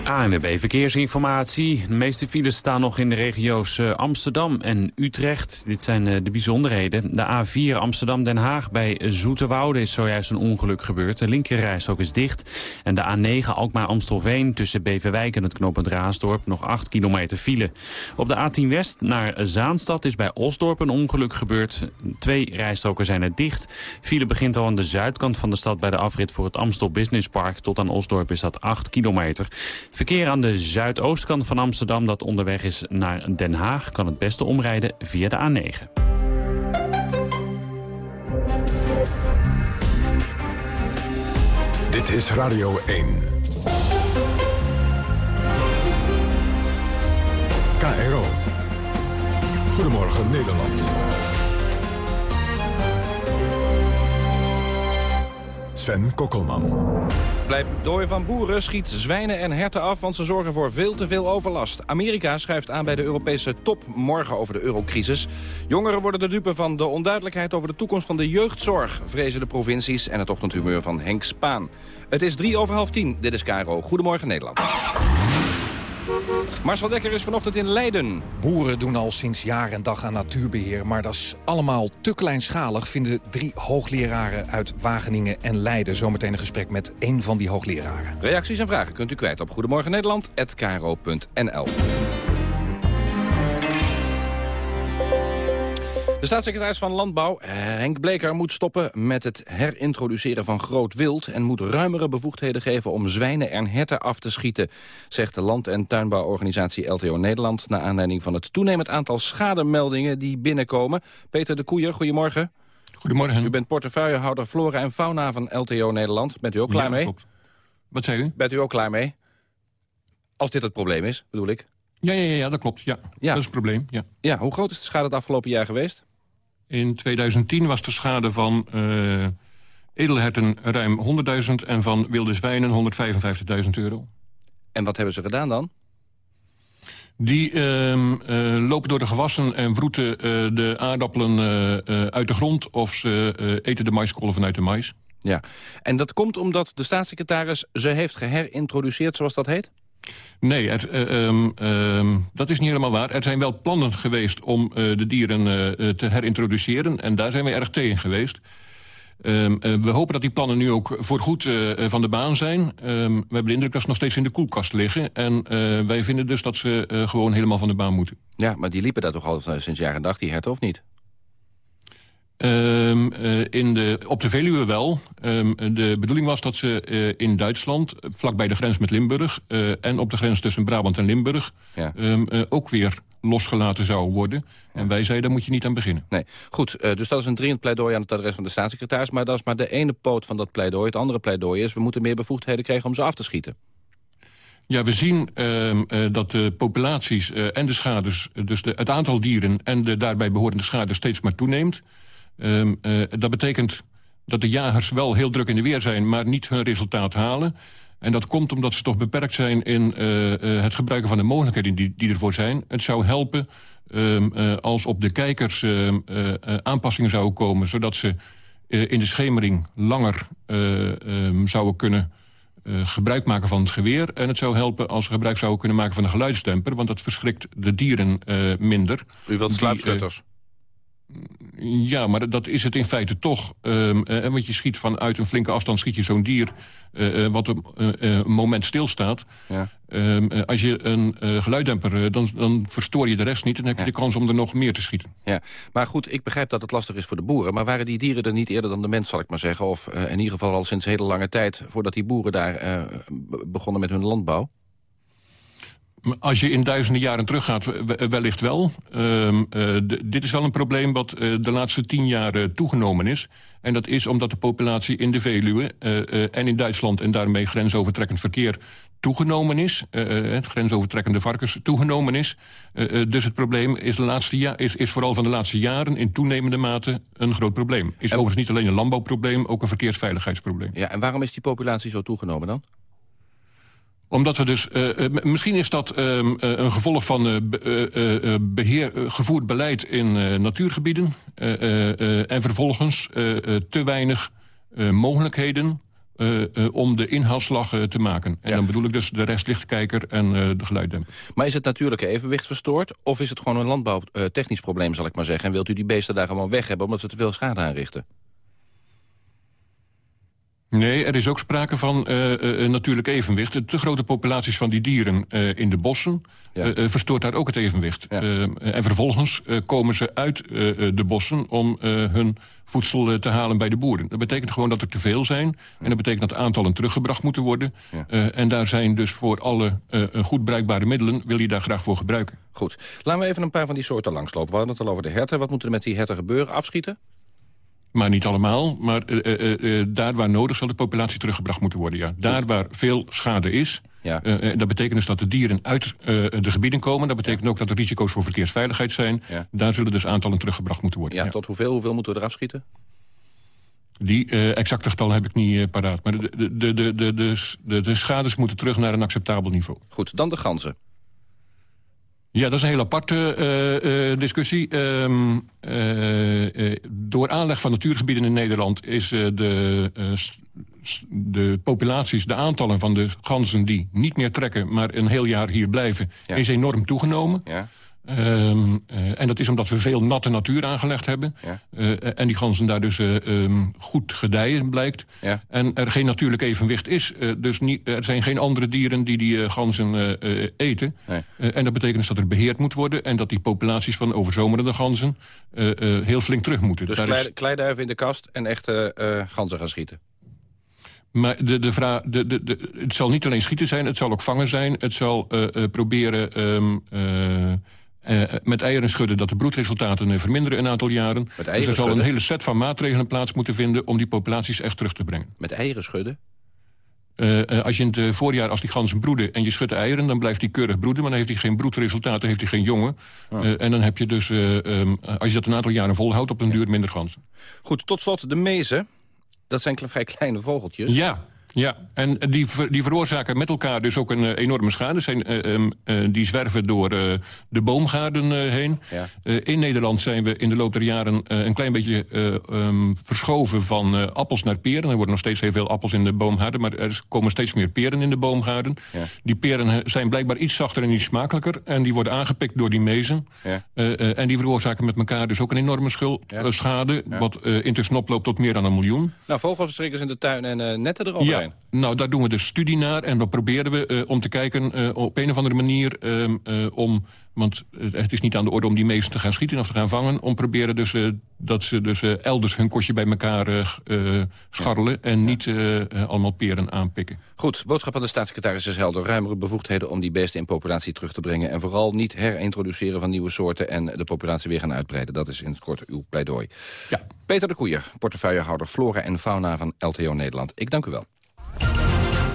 ANWB Verkeersinformatie. De meeste files staan nog in de regio's uh, Amsterdam en Utrecht. Dit zijn uh, de bijzonderheden. De A4 Amsterdam-Den Haag bij Zoeterwoude is zojuist een ongeluk gebeurd. De linkerrijstrook is dicht. En de A9 Alkmaar-Amstelveen tussen Beverwijk en het knooppunt Raasdorp nog 8 kilometer file. Op de A10 West naar Zaanstad is bij Osdorp een ongeluk gebeurd. Twee rijstroken zijn er dicht. File begint al aan de zuidkant van de stad bij de afrit voor het Amstel Business Park. Tot aan Osdorp is dat 8 kilometer. Verkeer aan de zuidoostkant van Amsterdam dat onderweg is naar Den Haag... kan het beste omrijden via de A9. Dit is Radio 1. KRO. Goedemorgen Nederland. Sven Kokkelman. Pleidooi van boeren schiet zwijnen en herten af... want ze zorgen voor veel te veel overlast. Amerika schuift aan bij de Europese top morgen over de eurocrisis. Jongeren worden de dupe van de onduidelijkheid over de toekomst van de jeugdzorg... vrezen de provincies en het ochtendhumeur van Henk Spaan. Het is drie over half tien. Dit is Caro. Goedemorgen Nederland. Marcel Dekker is vanochtend in Leiden. Boeren doen al sinds jaar en dag aan natuurbeheer... maar dat is allemaal te kleinschalig, vinden drie hoogleraren uit Wageningen en Leiden. Zometeen een gesprek met één van die hoogleraren. Reacties en vragen kunt u kwijt op Goedemorgen De staatssecretaris van Landbouw, Henk Bleker, moet stoppen met het herintroduceren van groot wild... en moet ruimere bevoegdheden geven om zwijnen en herten af te schieten... zegt de land- en tuinbouworganisatie LTO Nederland... naar aanleiding van het toenemend aantal schademeldingen die binnenkomen. Peter de Koeier, goedemorgen. Goedemorgen. U bent portefeuillehouder Flora en Fauna van LTO Nederland. Bent u ook klaar ja, mee? Klopt. Wat zei u? Bent u ook klaar mee? Als dit het probleem is, bedoel ik. Ja, ja, ja, dat klopt. Ja. Ja. Dat is het probleem. Ja. Ja, hoe groot is de schade het afgelopen jaar geweest? In 2010 was de schade van uh, edelherten ruim 100.000... en van wilde zwijnen 155.000 euro. En wat hebben ze gedaan dan? Die eh, lopen door de gewassen en vroeten eh, de aardappelen eh, uit de grond... of ze eten de maiskolven uit de mais. Ja, en dat komt omdat de staatssecretaris ze heeft geherintroduceerd, zoals dat heet? Nee, het, ehm, ehm, dat is niet helemaal waar. Er zijn wel plannen geweest om de dieren te herintroduceren... en daar zijn we erg tegen geweest. Uh, we hopen dat die plannen nu ook voorgoed van de baan zijn. We hebben de indruk dat ze nog steeds in de koelkast liggen. En wij vinden dus dat ze gewoon helemaal van de baan moeten. Ja, maar die liepen daar toch al sinds jaar en dag, die herten, of niet? Um, in de, op de Veluwe wel. Um, de bedoeling was dat ze uh, in Duitsland, vlakbij de grens met Limburg... Uh, en op de grens tussen Brabant en Limburg... Ja. Um, ook weer losgelaten zou worden. En wij zeiden, daar moet je niet aan beginnen. Nee, goed. dus dat is een dringend pleidooi aan het adres van de staatssecretaris. Maar dat is maar de ene poot van dat pleidooi. Het andere pleidooi is, we moeten meer bevoegdheden krijgen om ze af te schieten. Ja, we zien uh, dat de populaties uh, en de schades... dus de, het aantal dieren en de daarbij behorende schade steeds maar toeneemt. Um, uh, dat betekent dat de jagers wel heel druk in de weer zijn... maar niet hun resultaat halen. En dat komt omdat ze toch beperkt zijn in uh, uh, het gebruiken van de mogelijkheden die, die ervoor zijn. Het zou helpen um, uh, als op de kijkers aanpassingen zouden komen... zodat ze in de schemering langer um, zouden kunnen gebruik maken van het geweer. En het zou helpen als ze gebruik zouden kunnen maken van een geluidstemper... want dat verschrikt de dieren minder. U wilt sluipschutters? Ja, maar dat is het in feite toch. Um, uh, want je schiet vanuit een flinke afstand schiet je zo'n dier... Uh, wat een uh, moment stilstaat. Ja. Um, als je een geluiddemper, dan, dan verstoor je de rest niet... en dan heb je ja. de kans om er nog meer te schieten. Ja, maar goed, ik begrijp dat het lastig is voor de boeren... maar waren die dieren er niet eerder dan de mens, zal ik maar zeggen? Of in ieder geval al sinds hele lange tijd... voordat die boeren daar begonnen met hun landbouw? Als je in duizenden jaren teruggaat, wellicht wel. Uh, uh, dit is wel een probleem wat uh, de laatste tien jaar uh, toegenomen is. En dat is omdat de populatie in de Veluwe en in Duitsland... en daarmee grensovertrekkend verkeer toegenomen is. het grensovertrekkende varkens toegenomen is. dus het probleem is, de laatste ja is, is vooral van de laatste jaren... in toenemende mate een groot probleem. Is en... overigens niet alleen een landbouwprobleem, ook een verkeersveiligheidsprobleem. Ja, en waarom is die populatie zo toegenomen dan? Omdat we dus, uh, misschien is dat uh, een gevolg van beheer, gevoerd beleid in natuurgebieden. en vervolgens te weinig mogelijkheden om de inhaalslag te maken. En ja. dan bedoel ik dus de restlichtkijker en de geluiddemper. Maar is het natuurlijke evenwicht verstoord? Of is het gewoon een landbouwtechnisch probleem, zal ik maar zeggen? En wilt u die beesten daar gewoon weg hebben omdat ze te veel schade aanrichten? Nee, er is ook sprake van uh, uh, natuurlijk evenwicht. De te grote populaties van die dieren uh, in de bossen ja. verstoort daar ook het evenwicht. Ja. en vervolgens komen ze uit de bossen om hun voedsel te halen bij de boeren. Dat betekent gewoon dat er te veel zijn. En dat betekent dat aantallen teruggebracht moeten worden. Ja. en daar zijn dus voor alle goed bruikbare middelen... wil je daar graag voor gebruiken. Goed. Laten we even een paar van die soorten langslopen. We hadden het al over de herten. Wat moeten er met die herten gebeuren? Afschieten? Maar niet allemaal. Maar uh, uh, daar waar nodig zal de populatie teruggebracht moeten worden. Ja. Daar waar veel schade is. Ja. dat betekent dus dat de dieren uit de gebieden komen. Dat betekent ook dat er risico's voor verkeersveiligheid zijn. Ja. Daar zullen dus aantallen teruggebracht moeten worden. Ja, ja. Tot hoeveel? Hoeveel moeten we eraf schieten? Die exacte getallen heb ik niet paraat. Maar de, de, de, de, de, de, de schades moeten terug naar een acceptabel niveau. Goed, dan de ganzen. Ja, dat is een heel aparte uh, uh, discussie. Um, uh, door aanleg van natuurgebieden in Nederland... is de, de populaties, de aantallen van de ganzen die niet meer trekken... maar een heel jaar hier blijven, ja. is enorm toegenomen. Ja. Um, uh, en dat is omdat we veel natte natuur aangelegd hebben. Ja. Uh, en die ganzen daar dus uh, um, goed gedijen, blijkt. Ja. En er geen natuurlijk evenwicht is. dus niet, er zijn geen andere dieren die die ganzen eten. Nee. en dat betekent dus dat er beheerd moet worden... en dat die populaties van overzomerende ganzen heel flink terug moeten. Dus klei, is... kleiduiven in de kast en echte ganzen gaan schieten? Maar de, de vraag, de, de, de, het zal niet alleen schieten zijn, het zal ook vangen zijn. Het zal proberen... Um, uh, met eieren schudden dat de broedresultaten verminderen een aantal jaren. Dus er zal een hele set van maatregelen plaats moeten vinden... om die populaties echt terug te brengen. Met eieren schudden? Uh, als je in het voorjaar, als die ganzen broeden en je schudt eieren... dan blijft die keurig broeden, maar dan heeft hij geen broedresultaten... heeft hij geen jongen. Oh. Uh, en dan heb je dus, um, als je dat een aantal jaren volhoudt... op een duur minder ganzen. Goed, tot slot de mezen. Dat zijn vrij kleine vogeltjes. Ja. Ja, en die, die veroorzaken met elkaar dus ook een uh, enorme schade. Zijn, uh, die zwerven door de boomgaarden heen. in Nederland zijn we in de loop der jaren een klein beetje um, verschoven van appels naar peren. Er worden nog steeds heel veel appels in de boomgaarden... maar er komen steeds meer peren in de boomgaarden. Ja. Die peren zijn blijkbaar iets zachter en iets smakelijker... en die worden aangepikt door die mezen. Ja. en die veroorzaken met elkaar dus ook een enorme schul, schade... wat intussen oploopt tot meer dan een miljoen. Nou, vogelverschrikkers in de tuin en netten eroverheen. Nou, daar doen we dus studie naar. En dat proberen we uh, om te kijken uh, op een of andere manier... Uh, om want het is niet aan de orde om die meesten te gaan schieten of te gaan vangen. Om proberen dus dat ze dus elders hun kostje bij elkaar scharrelen. En niet allemaal peren aanpikken. Goed, boodschap aan de staatssecretaris is helder. Ruimere bevoegdheden om die beesten in populatie terug te brengen. En vooral niet herintroduceren van nieuwe soorten en de populatie weer gaan uitbreiden. Dat is in het kort uw pleidooi. Ja. Peter de Koeier, portefeuillehouder Flora en Fauna van LTO Nederland. Ik dank u wel.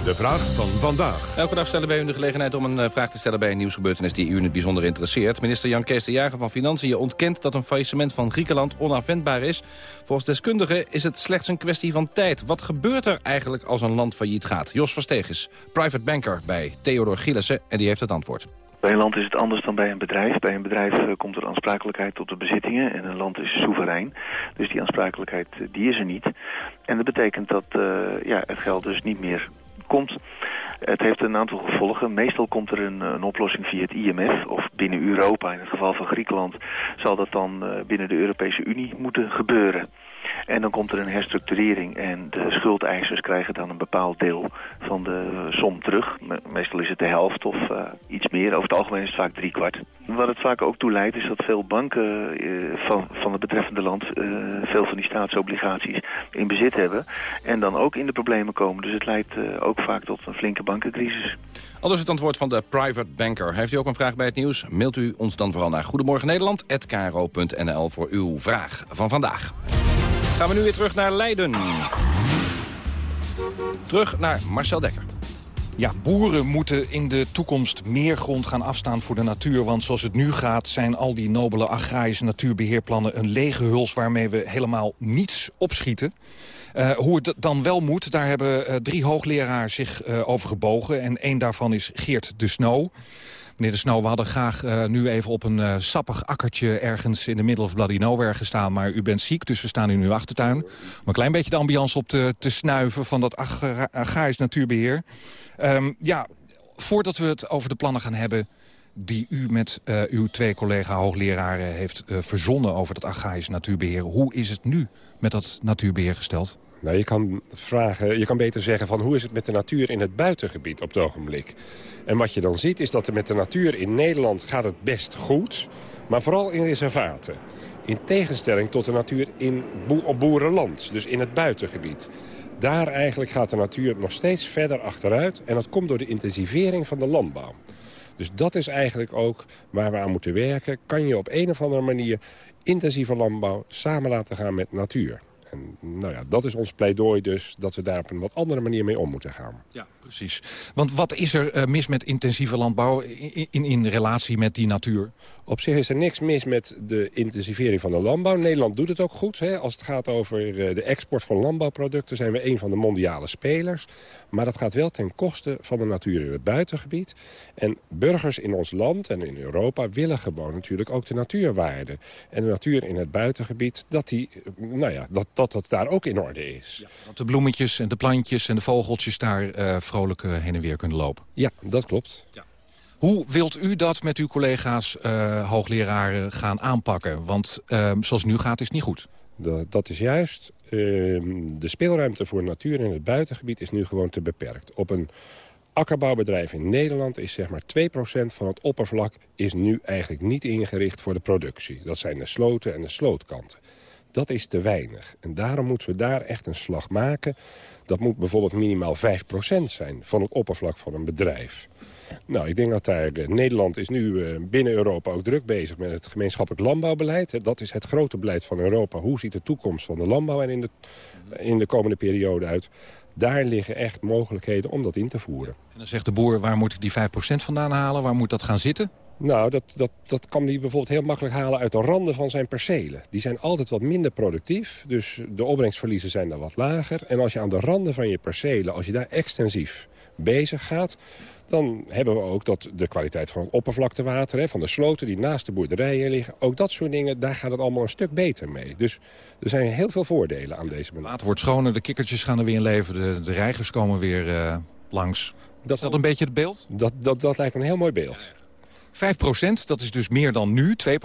De vraag van vandaag. Elke dag stellen wij u de gelegenheid om een eh, vraag te stellen... bij een nieuwsgebeurtenis die u in het bijzonder interesseert. Minister Jan Kees de Jager van Financiën ontkent dat een faillissement van Griekenland onafwendbaar is. Volgens deskundigen is het slechts een kwestie van tijd. Wat gebeurt er eigenlijk als een land failliet gaat? Jos Versteeg is private banker bij Theodor Gillissen en die heeft het antwoord. Bij een land is het anders dan bij een bedrijf. Bij een bedrijf eh, komt er aansprakelijkheid tot de bezittingen en een land is soeverein. Dus die aansprakelijkheid eh, die is er niet. En dat betekent dat ja, het geld dus niet meer komt. Het heeft een aantal gevolgen. Meestal komt er een, een, oplossing via het IMF of binnen Europa. In het geval van Griekenland zal dat dan eh, binnen de Europese Unie moeten gebeuren. En dan komt er een herstructurering en de schuldeisers krijgen dan een bepaald deel van de som terug. Meestal is het de helft of uh, iets meer. Over het algemeen is het vaak drie kwart. Wat het vaak ook toe leidt is dat veel banken uh, van, van het betreffende land uh, veel van die staatsobligaties in bezit hebben. En dan ook in de problemen komen. Dus het leidt ook vaak tot een flinke bankencrisis. Al dus het antwoord van de private banker. Heeft u ook een vraag bij het nieuws? Mailt u ons dan vooral naar Goedemorgen Nederland@kro.nl voor uw vraag van vandaag. Gaan we nu weer terug naar Leiden. Terug naar Marcel Dekker. Ja, boeren moeten in de toekomst meer grond gaan afstaan voor de natuur. Want zoals het nu gaat zijn al die nobele agrarische natuurbeheerplannen... een lege huls waarmee we helemaal niets opschieten. Uh, hoe het dan wel moet, daar hebben uh, drie hoogleraars zich uh, over gebogen. En één daarvan is Geert de Snow. Meneer de Snow, we hadden graag uh, nu even op een uh, sappig akkertje... ergens in de middle of bloody nowhere gestaan. Maar u bent ziek, dus we staan in uw achtertuin. Om een klein beetje de ambiance op te, te snuiven van dat agrarisch natuurbeheer. Um, ja, voordat we het over de plannen gaan hebben die u met uh, uw twee collega-hoogleraren heeft verzonnen over dat agrarisch natuurbeheer. Hoe is het nu met dat natuurbeheer gesteld? Nou, je kan, vragen, je kan beter zeggen van hoe is het met de natuur in het buitengebied op het ogenblik. En wat je dan ziet is dat met de natuur in Nederland gaat het best goed. Maar vooral in reservaten. In tegenstelling tot de natuur in op boerenland, dus in het buitengebied. Daar eigenlijk gaat de natuur nog steeds verder achteruit. En dat komt door de intensivering van de landbouw. Dus dat is eigenlijk ook waar we aan moeten werken. Kan je op een of andere manier intensieve landbouw samen laten gaan met natuur? En nou ja, dat is ons pleidooi dus, dat we daar op een wat andere manier mee om moeten gaan. Ja, precies. Want wat is er uh, mis met intensieve landbouw in, in, in, relatie met die natuur? Op zich is er niks mis met de intensivering van de landbouw. Nederland doet het ook goed. Hè? Als het gaat over uh, de export van landbouwproducten zijn we een van de mondiale spelers. Maar dat gaat wel ten koste van de natuur in het buitengebied. En burgers in ons land en in Europa willen gewoon natuurlijk ook de natuurwaarde. En de natuur in het buitengebied, dat die, nou ja, dat, dat dat daar ook in orde is. Ja, dat de bloemetjes en de plantjes en de vogeltjes daar uh, vrolijk heen en weer kunnen lopen. Ja, dat klopt. Ja. Hoe wilt u dat met uw collega's uh, hoogleraren gaan aanpakken? Want ehm, zoals nu gaat is het niet goed. Dat, dat is juist. Ehm, de speelruimte voor natuur in het buitengebied is nu gewoon te beperkt. Op een akkerbouwbedrijf in Nederland is zeg maar 2% van het oppervlak... is nu eigenlijk niet ingericht voor de productie. Dat zijn de sloten en de slootkanten. Dat is te weinig. En daarom moeten we daar echt een slag maken. Dat moet bijvoorbeeld minimaal 5% zijn van het oppervlak van een bedrijf. Nou, ik denk dat daar... Uh, Nederland is nu uh, binnen Europa ook druk bezig met het gemeenschappelijk landbouwbeleid. Dat is het grote beleid van Europa. Hoe ziet de toekomst van de landbouw en in de, in de komende periode uit? Daar liggen echt mogelijkheden om dat in te voeren. En dan zegt de boer, waar moet ik die 5% vandaan halen? Waar moet dat gaan zitten? Nou, dat, dat, dat kan hij bijvoorbeeld heel makkelijk halen uit de randen van zijn percelen. Die zijn altijd wat minder productief, dus de opbrengstverliezen zijn dan wat lager. En als je aan de randen van je percelen, als je daar extensief bezig gaat... dan hebben we ook dat de kwaliteit van het oppervlaktewater... Hè, van de sloten die naast de boerderijen liggen... ook dat soort dingen, daar gaat het allemaal een stuk beter mee. Dus er zijn heel veel voordelen aan deze manier. Het wordt schoner, de kikkertjes gaan er weer in leven, de, de reigers komen weer uh, langs. Dat, is dat een beetje het beeld? Dat, dat, dat lijkt me een heel mooi beeld. 5% dat is dus meer dan nu, 2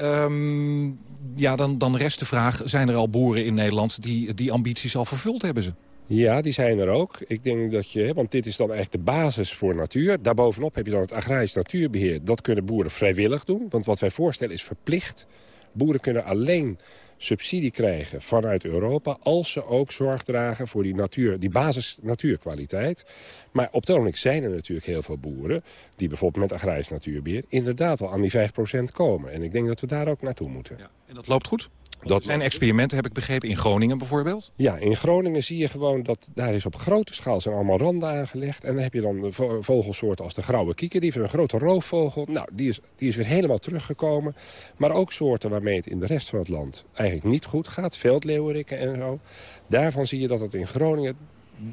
um, ja, dan, dan rest de vraag, zijn er al boeren in Nederland die die ambities al vervuld hebben ze? Ja, die zijn er ook. Ik denk dat je, want dit is dan eigenlijk de basis voor natuur. Daarbovenop heb je dan het agrarisch natuurbeheer. Dat kunnen boeren vrijwillig doen, want wat wij voorstellen is verplicht. Boeren kunnen alleen subsidie krijgen vanuit Europa... als ze ook zorg dragen voor die, natuur, die basis natuurkwaliteit. Maar op het ogenblik zijn er natuurlijk heel veel boeren... die bijvoorbeeld met agrarisch natuurbeheer inderdaad al aan die 5% komen. En ik denk dat we daar ook naartoe moeten. Ja. En dat loopt goed? Dat zijn experimenten, heb ik begrepen, in Groningen bijvoorbeeld? Ja, in Groningen zie je gewoon dat daar is op grote schaal zijn allemaal randen aangelegd. En dan heb je dan vogelsoorten als de grauwe kiekendief, een grote roofvogel. Nou, die is, die is weer helemaal teruggekomen. Maar ook soorten waarmee het in de rest van het land eigenlijk niet goed gaat. Veldleeuwerikken en zo. Daarvan zie je dat het in Groningen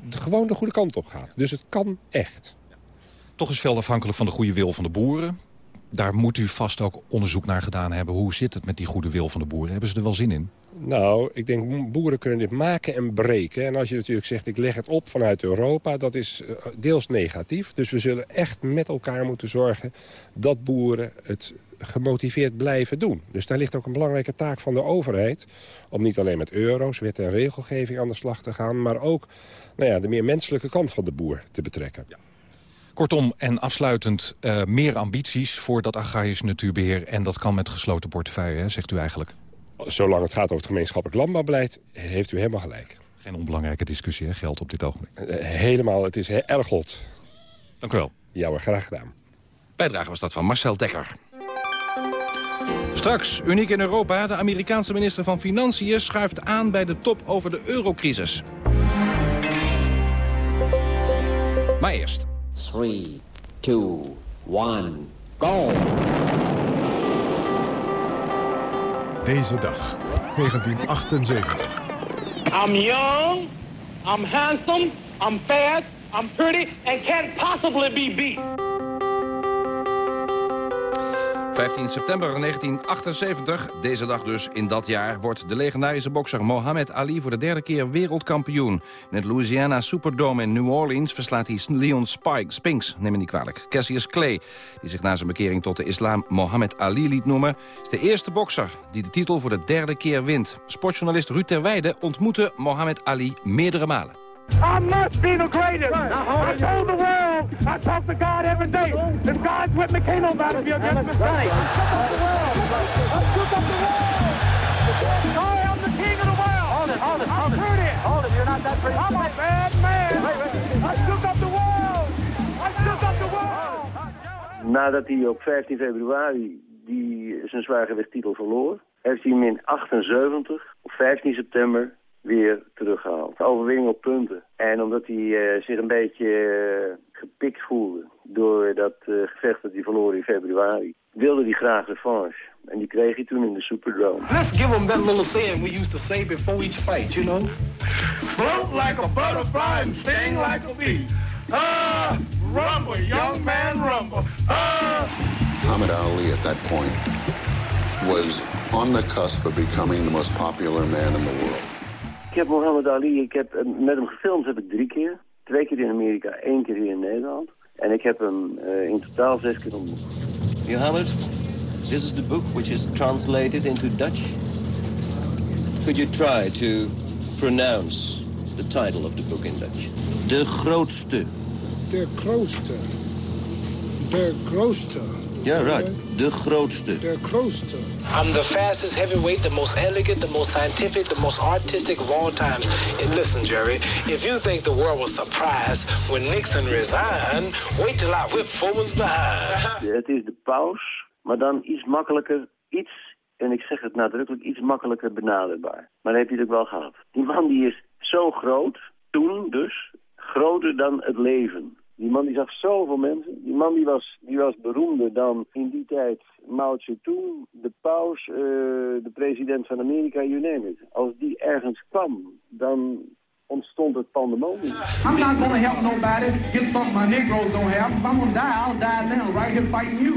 gewoon de goede kant op gaat. Dus het kan echt. Toch is veel afhankelijk van de goede wil van de boeren daar moet u vast ook onderzoek naar gedaan hebben. Hoe zit het met die goede wil van de boeren? Hebben ze er wel zin in? Nou, ik denk boeren kunnen dit maken en breken. En als je natuurlijk zegt, ik leg het op vanuit Europa... dat is eh, deels negatief. Dus we zullen echt met elkaar moeten zorgen... dat boeren het gemotiveerd blijven doen. Dus daar ligt ook een belangrijke taak van de overheid... om niet alleen met euro's, wet en regelgeving aan de slag te gaan... maar ook nou ja, de meer menselijke kant van de boer te betrekken. Ja. Kortom en afsluitend uh, meer ambities voor dat agrarisch natuurbeheer... en dat kan met gesloten portefeuille, hè, zegt u eigenlijk. Zolang het gaat over het gemeenschappelijk landbouwbeleid, heeft u helemaal gelijk. Geen onbelangrijke discussie, hè, geldt op dit ogenblik. Uh, helemaal, het is erg hot. Dank u wel. Ja hoor, graag gedaan. Bijdrage was dat van Marcel Dekker. Straks, uniek in Europa, de Amerikaanse minister van Financiën schuift aan bij de top over de eurocrisis. Maar eerst 3, 2, 1, go! Deze dag, 1978. I'm young, I'm handsome, I'm fast, I'm pretty, and can't possibly be beat. 15 september 1978, deze dag dus in dat jaar... wordt de legendarische bokser Mohammed Ali voor de derde keer wereldkampioen. In het Louisiana Superdome in New Orleans verslaat hij Leon Spike, Spinks, neem me niet kwalijk. Cassius Clay, die zich na zijn bekering tot de islam Mohammed Ali liet noemen... is de eerste bokser die de titel voor de derde keer wint. Sportjournalist Ruud Terweide ontmoette Mohammed Ali meerdere malen. I must be the greatest. I told the. I talk to God every day. If God's with me, can't nobody be against me. I took the world. I up the king of the world. Hold it, hold it, hold it. I'm pretty. Hold it, you're not that pretty. I'm a bad man. I took up the world. I took up the world. Nadat hij op 15 februari die zijn zwaargewichttitel verloor, heeft hij hem in 78 op 15 september weer teruggehaald. Overwinning op punten. En omdat hij uh, zich een beetje uh, gepikt voelde door dat uh, gevecht dat hij verloor in februari, wilde hij graag revanche. En die kreeg hij toen in de Superdome. Let's give him that little saying we used to say before each fight, you know. Float like a butterfly and sting like a bee. Ah, rumble, young man, rumble. Ah. Muhammad Ali at that point was on the cusp of becoming the most popular man in the world. Ik heb Mohammed Ali, ik heb, met hem gefilmd heb ik drie keer. Twee keer in Amerika, één keer hier in Nederland. En ik heb hem uh, in totaal zes keer ontmoet. Mohammed, this is the book which is translated into Dutch. Could you try to pronounce the title of the book in Dutch? De grootste. De grootste. De grootste. Yeah, right. De grootste. De grootste. I'm the fastest heavyweight, the most elegant, the most scientific, the most artistic of all times. And listen, Jerry, if you think the world was surprised when Nixon resigned, wait till I whip Foreman's behind. Het is de paus, maar dan iets makkelijker, iets, en ik zeg het nadrukkelijk, iets makkelijker benaderbaar. Maar dan heb je het ook wel gehad. Die man die is zo groot, toen dus, groter dan het leven. Die man die zag zoveel mensen. Die man die was, die was beroemder dan in die tijd Mao Zedong, de paus, uh, de president van Amerika, you name it. Als die ergens kwam, dan ontstond het pandemonium. I'm not gonna help nobody get something my Negroes don't have. If I'm gonna die, I'll die now, right here fighting you.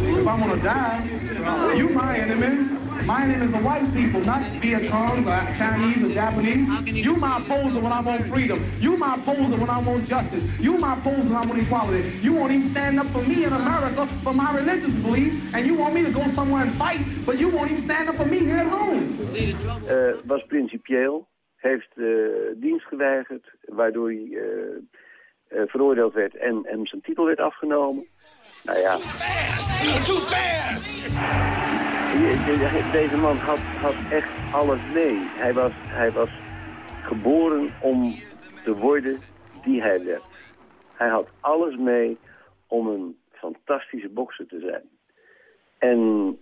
If I'm gonna die, you my enemy. My name is the white people, not Vietcong or Chinese or Japanese. You my opposer when I want freedom. You my opposer when I want justice. You my opposer when I want equality. You won't even stand up for me in America for my religious beliefs. And you want me to go somewhere and fight, but you won't even stand up for me here at home. Uh, was principieel. Heeft uh, dienst geweigerd, waardoor hij uh, uh, veroordeeld werd en, en zijn titel werd afgenomen. Nou ja. Too fast! Deze man had, had echt alles mee. Hij was, hij was geboren om te worden die hij werd. Hij had alles mee om een fantastische bokser te zijn. En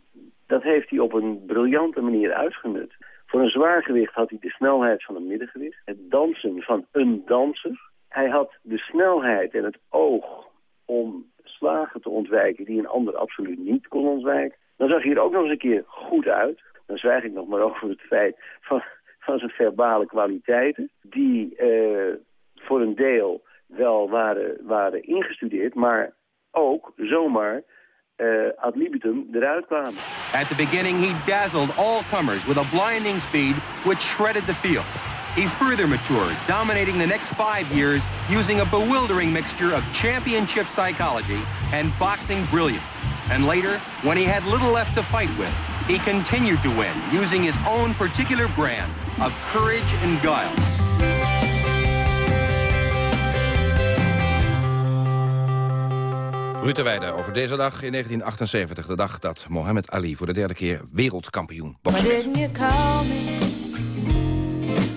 dat heeft hij op een briljante manier uitgenut. Voor een zwaargewicht had hij de snelheid van een middengewicht. Het dansen van een danser. Hij had de snelheid en het oog om slagen te ontwijken die een ander absoluut niet kon ontwijken. Dan zag hij er ook nog eens een keer goed uit. Dan zwijg ik nog maar over het feit van, van zijn verbale kwaliteiten. Die uh, voor een deel wel waren, waren ingestudeerd, maar ook zomaar uh, ad libitum eruit kwamen. At the beginning he dazzled all comers with a blinding speed which shredded the field. He further matured, dominating the next five years using a bewildering mixture of championship psychology and boxing brilliance. And later, when he had little left to fight with, he continued to win using his own particular brand of courage and guile. Ruud de over deze dag in 1978. De dag dat Mohammed Ali voor de derde keer wereldkampioen boksen werd.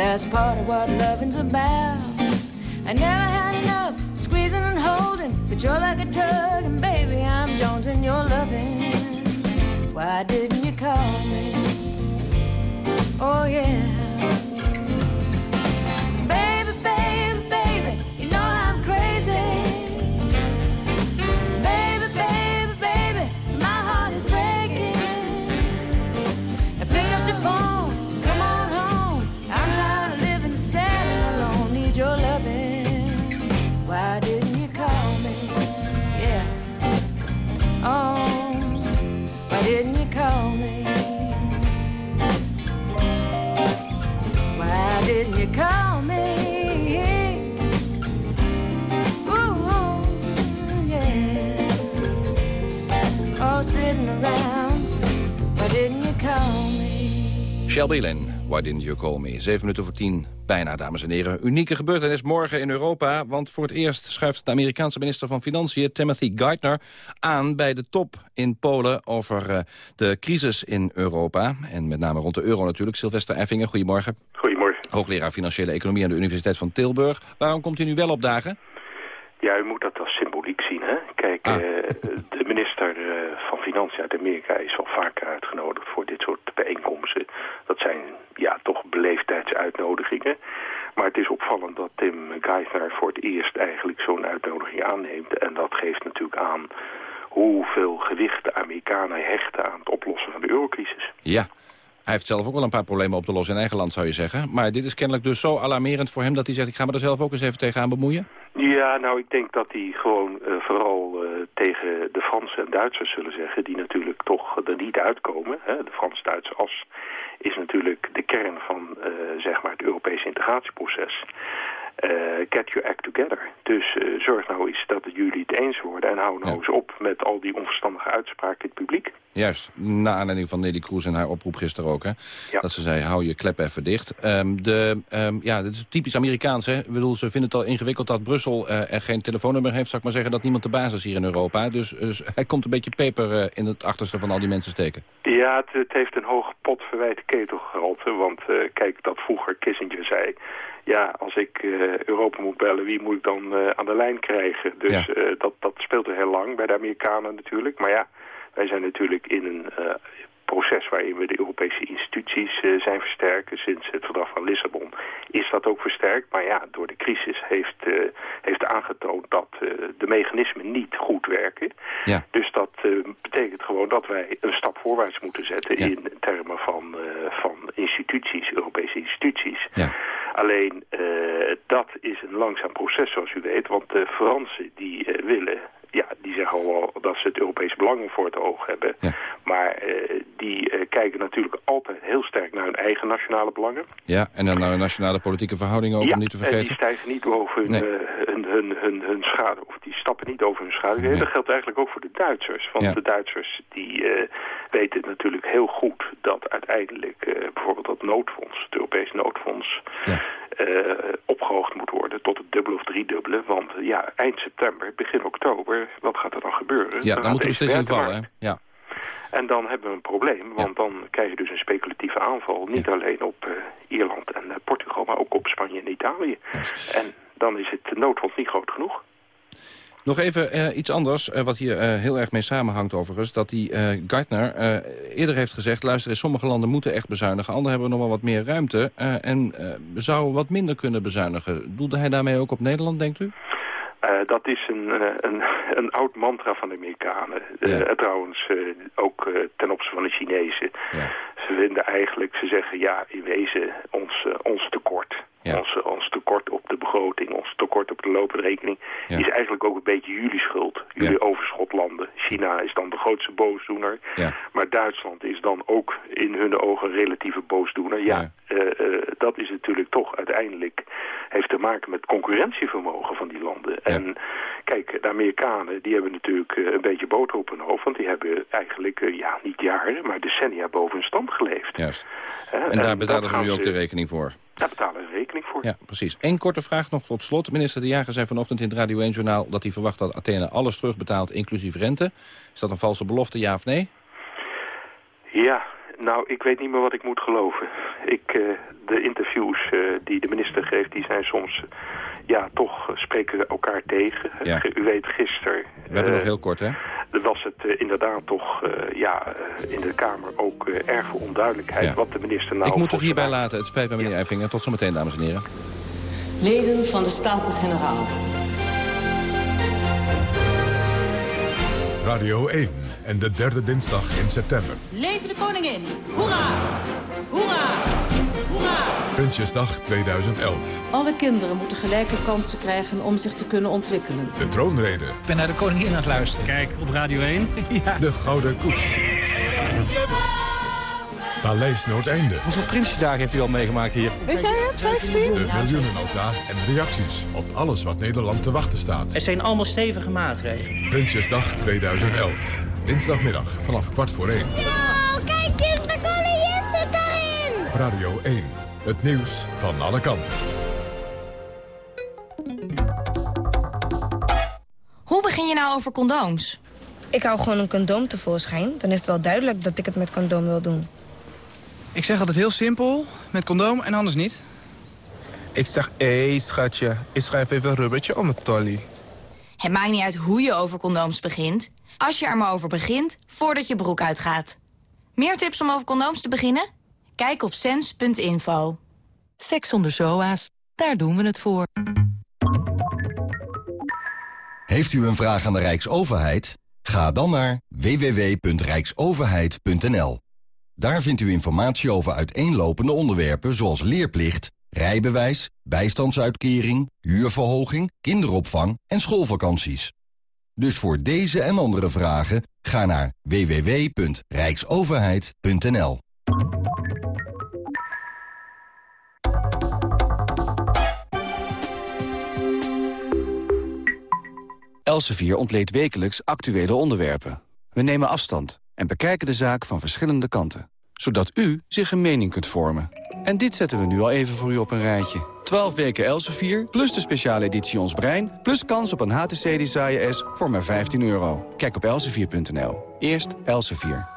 That's part of what loving's about. I never had enough squeezing and holding, but you're like a drug, and baby, I'm Jones and you're loving. Why didn't you call me? Oh, yeah. Shelby Lynn, Why Didn't You Call Me? Zeven minuten voor tien, bijna, dames en heren. Unieke gebeurtenis morgen in Europa, want voor het eerst schuift de Amerikaanse minister van Financiën, Timothy Geithner, aan bij de top in Polen over uh, de crisis in Europa. En met name rond de euro natuurlijk. Sylvester Effingen, goedemorgen. Goedemorgen. Hoogleraar Financiële Economie aan de Universiteit van Tilburg. Waarom komt u nu wel opdagen? Ja, u moet dat als symboliek zien, hè? Kijk, ah. uh, de minister van Financiën uit Amerika is al vaker uitgenodigd voor dit soort bijeenkomsten. Dat zijn, ja, toch beleefdheidsuitnodigingen. Maar het is opvallend dat Tim Geithner voor het eerst eigenlijk zo'n uitnodiging aanneemt. En dat geeft natuurlijk aan hoeveel gewicht de Amerikanen hechten aan het oplossen van de eurocrisis. Ja, hij heeft zelf ook wel een paar problemen op te lossen in eigen land, zou je zeggen. Maar dit is kennelijk dus zo alarmerend voor hem dat hij zegt... ik ga me er zelf ook eens even tegenaan bemoeien? Ja, nou, ik denk dat hij gewoon uh, vooral uh, tegen de Fransen en Duitsers zullen zeggen... die natuurlijk toch er niet uitkomen. Hè? De Frans-Duitse as is natuurlijk de kern van uh, zeg maar het Europese integratieproces. Get your act together. Dus zorg nou eens dat jullie het eens worden en hou nou eens op met al die onverstandige uitspraken in het publiek. Juist, na aanleiding van Nelly Kroes en haar oproep gisteren ook. Hè? Dat ze zei, hou je klep even dicht. Um, de, um, ja, dit is typisch Amerikaans. Hè? Ik bedoel, ze vinden het al ingewikkeld dat Brussel uh, er geen telefoonnummer heeft. Zal ik maar zeggen dat niemand de basis is hier in Europa. Dus, dus hij komt een beetje peper uh, in het achterste van al die mensen steken. Ja, het, het heeft een hoge pot verwijte ketelgehalte. Want uh, kijk, dat vroeger Kissinger zei... Ja, als ik Europa moet bellen, wie moet ik dan aan de lijn krijgen? Dus ja. dat, dat speelt er heel lang bij de Amerikanen natuurlijk. Maar ja, wij zijn natuurlijk in een proces waarin we de Europese instituties zijn versterken. Sinds het verdrag van Lissabon is dat ook versterkt. Maar ja, door de crisis heeft, heeft aangetoond dat de mechanismen niet goed werken. Ja. Dus dat betekent gewoon dat wij een stap voorwaarts moeten zetten ja. in termen van, van instituties, Europese instituties. Ja. Alleen dat is een langzaam proces zoals u weet. Want de Fransen die willen ja, die zeggen al wel dat ze het Europese belang voor het oog hebben. Ja. Maar uh, die uh, kijken natuurlijk altijd heel sterk naar hun eigen nationale belangen. Ja, en dan naar nationale politieke verhoudingen ook, ja, om niet te vergeten. en die stijgen niet over hun, Nee. uh, hun, hun, hun, of die stappen niet over hun schade. Nee. Dat geldt eigenlijk ook voor de Duitsers. Want Ja. de Duitsers die weten natuurlijk heel goed dat uiteindelijk bijvoorbeeld dat noodfonds, het Europees noodfonds, Ja. eh, opgehoogd moet worden tot het dubbele of driedubbele. Want eh, ja, eind september, begin oktober, wat gaat er dan gebeuren? Ja, gaat dan moet er beslissing vallen. Hè? Ja. En dan hebben we een probleem, want dan krijg je dus een speculatieve aanval. Niet alleen op eh, Ierland en eh, Portugal, maar ook op Spanje en Italië. En dan is het noodfonds niet groot genoeg. Nog even eh, iets anders, eh, wat hier eh, heel erg mee samenhangt overigens. Dat die Gartner eerder heeft gezegd... luister eens, sommige landen moeten echt bezuinigen. Anderen hebben nog wel wat meer ruimte. en zouden wat minder kunnen bezuinigen. Doelde hij daarmee ook op Nederland, denkt u? Dat is een, een, een oud mantra van de Amerikanen. Ja. trouwens, ook ten opzichte van de Chinezen. Ja. Ze vinden eigenlijk, ze zeggen ja, in wezen ons, ons tekort. Ja. Ons, eh, ons tekort op de begroting, ons tekort op de lopende rekening... Ja. is eigenlijk ook een beetje jullie schuld. Jullie Ja. overschotlanden. China is dan de grootste boosdoener. Maar Duitsland is dan ook in hun ogen een relatieve boosdoener. Ja, dat is natuurlijk toch uiteindelijk... heeft te maken met concurrentievermogen van die landen. En kijk, de Amerikanen die hebben natuurlijk eh, een beetje boter op hun hoofd... want die hebben eigenlijk, eh, ja, niet jaren, maar decennia boven hun stand geleefd. Juist. Eh, En daar betalen ze nu ook de rekening voor. Daar betalen ze rekening voor. Ja, precies. Eén korte vraag nog tot slot. Minister De Jager zei vanochtend in het Radio 1-journaal... dat hij verwacht dat Athene alles terugbetaalt, inclusief rente. Is dat een valse belofte, ja of nee? Ja, nou, ik weet niet meer wat ik moet geloven. Ik, eh, de interviews eh, die de minister geeft, die zijn soms... ja, toch eh, spreken elkaar tegen. Ja. Ge- U weet, gisteren... We hebben nog heel kort, hè? Was het inderdaad toch eh, ja, in de Kamer ook eh, erg veel onduidelijkheid... Ja. wat de minister nou... Ik moet het hierbij laten. Het spijt me, meneer Eifinger. Tot zometeen, dames en heren. Leden van de Staten-Generaal. Radio 1 en de derde dinsdag in september. Leven de koningin! Hoera! Hoera! Hoera! Prinsjesdag 2011. Alle kinderen moeten gelijke kansen krijgen om zich te kunnen ontwikkelen. De troonrede. Ik ben naar de koningin aan het luisteren. Kijk, op Radio 1. ja. De Gouden Koets. Paleis Noordeinde. Hoeveel Prinsjesdagen heeft u al meegemaakt hier? Weet jij het, 15? De miljoenennota en reacties op alles wat Nederland te wachten staat. Het zijn allemaal stevige maatregelen. Prinsjesdag 2011. Dinsdagmiddag vanaf kwart voor één. kijk eens, de koningin zit daarin! Radio 1. Het nieuws van alle kanten. Hoe begin je nou over condooms? Ik hou gewoon een condoom tevoorschijn. Dan is het wel duidelijk dat ik het met condoom wil doen. Ik zeg altijd heel simpel, met condoom en anders niet. Ik zeg, hé hey, schatje, ik schrijf even een rubbertje om het tolly. Het maakt niet uit hoe je over condooms begint. Als je er maar over begint, voordat je broek uitgaat. Meer tips om over condooms te beginnen? Kijk op sens.info. Seks zonder zoa's, daar doen we het voor. Heeft u een vraag aan de Rijksoverheid? Ga dan naar www.rijksoverheid.nl. Daar vindt u informatie over uiteenlopende onderwerpen zoals leerplicht, rijbewijs, bijstandsuitkering, huurverhoging, kinderopvang en schoolvakanties. Dus voor deze en andere vragen ga naar www.rijksoverheid.nl. Elsevier ontleed wekelijks actuele onderwerpen. We nemen afstand en bekijken de zaak van verschillende kanten zodat u zich een mening kunt vormen. En dit zetten we nu al even voor u op een rijtje. 12 weken Elsevier, plus de speciale editie Ons Brein... plus kans op een HTC Desire S voor maar 15 euro. Kijk op elsevier.nl. Eerst Elsevier.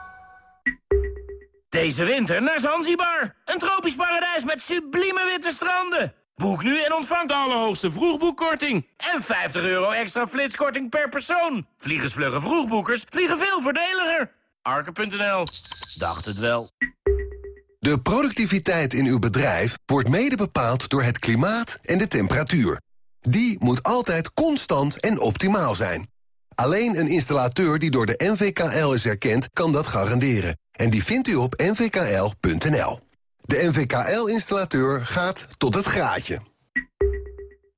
Deze winter naar Zanzibar. Een tropisch paradijs met sublieme witte stranden. Boek nu en ontvang de allerhoogste vroegboekkorting. En 50 euro extra flitskorting per persoon. Vliegensvluggen vroegboekers vliegen veel voordeliger. Arke.nl. Dacht het wel. De productiviteit in uw bedrijf wordt mede bepaald door het klimaat en de temperatuur. Die moet altijd constant en optimaal zijn. Alleen een installateur die door de NVKL is erkend, kan dat garanderen. En die vindt u op nvkl.nl. De NVKL-installateur gaat tot het graadje.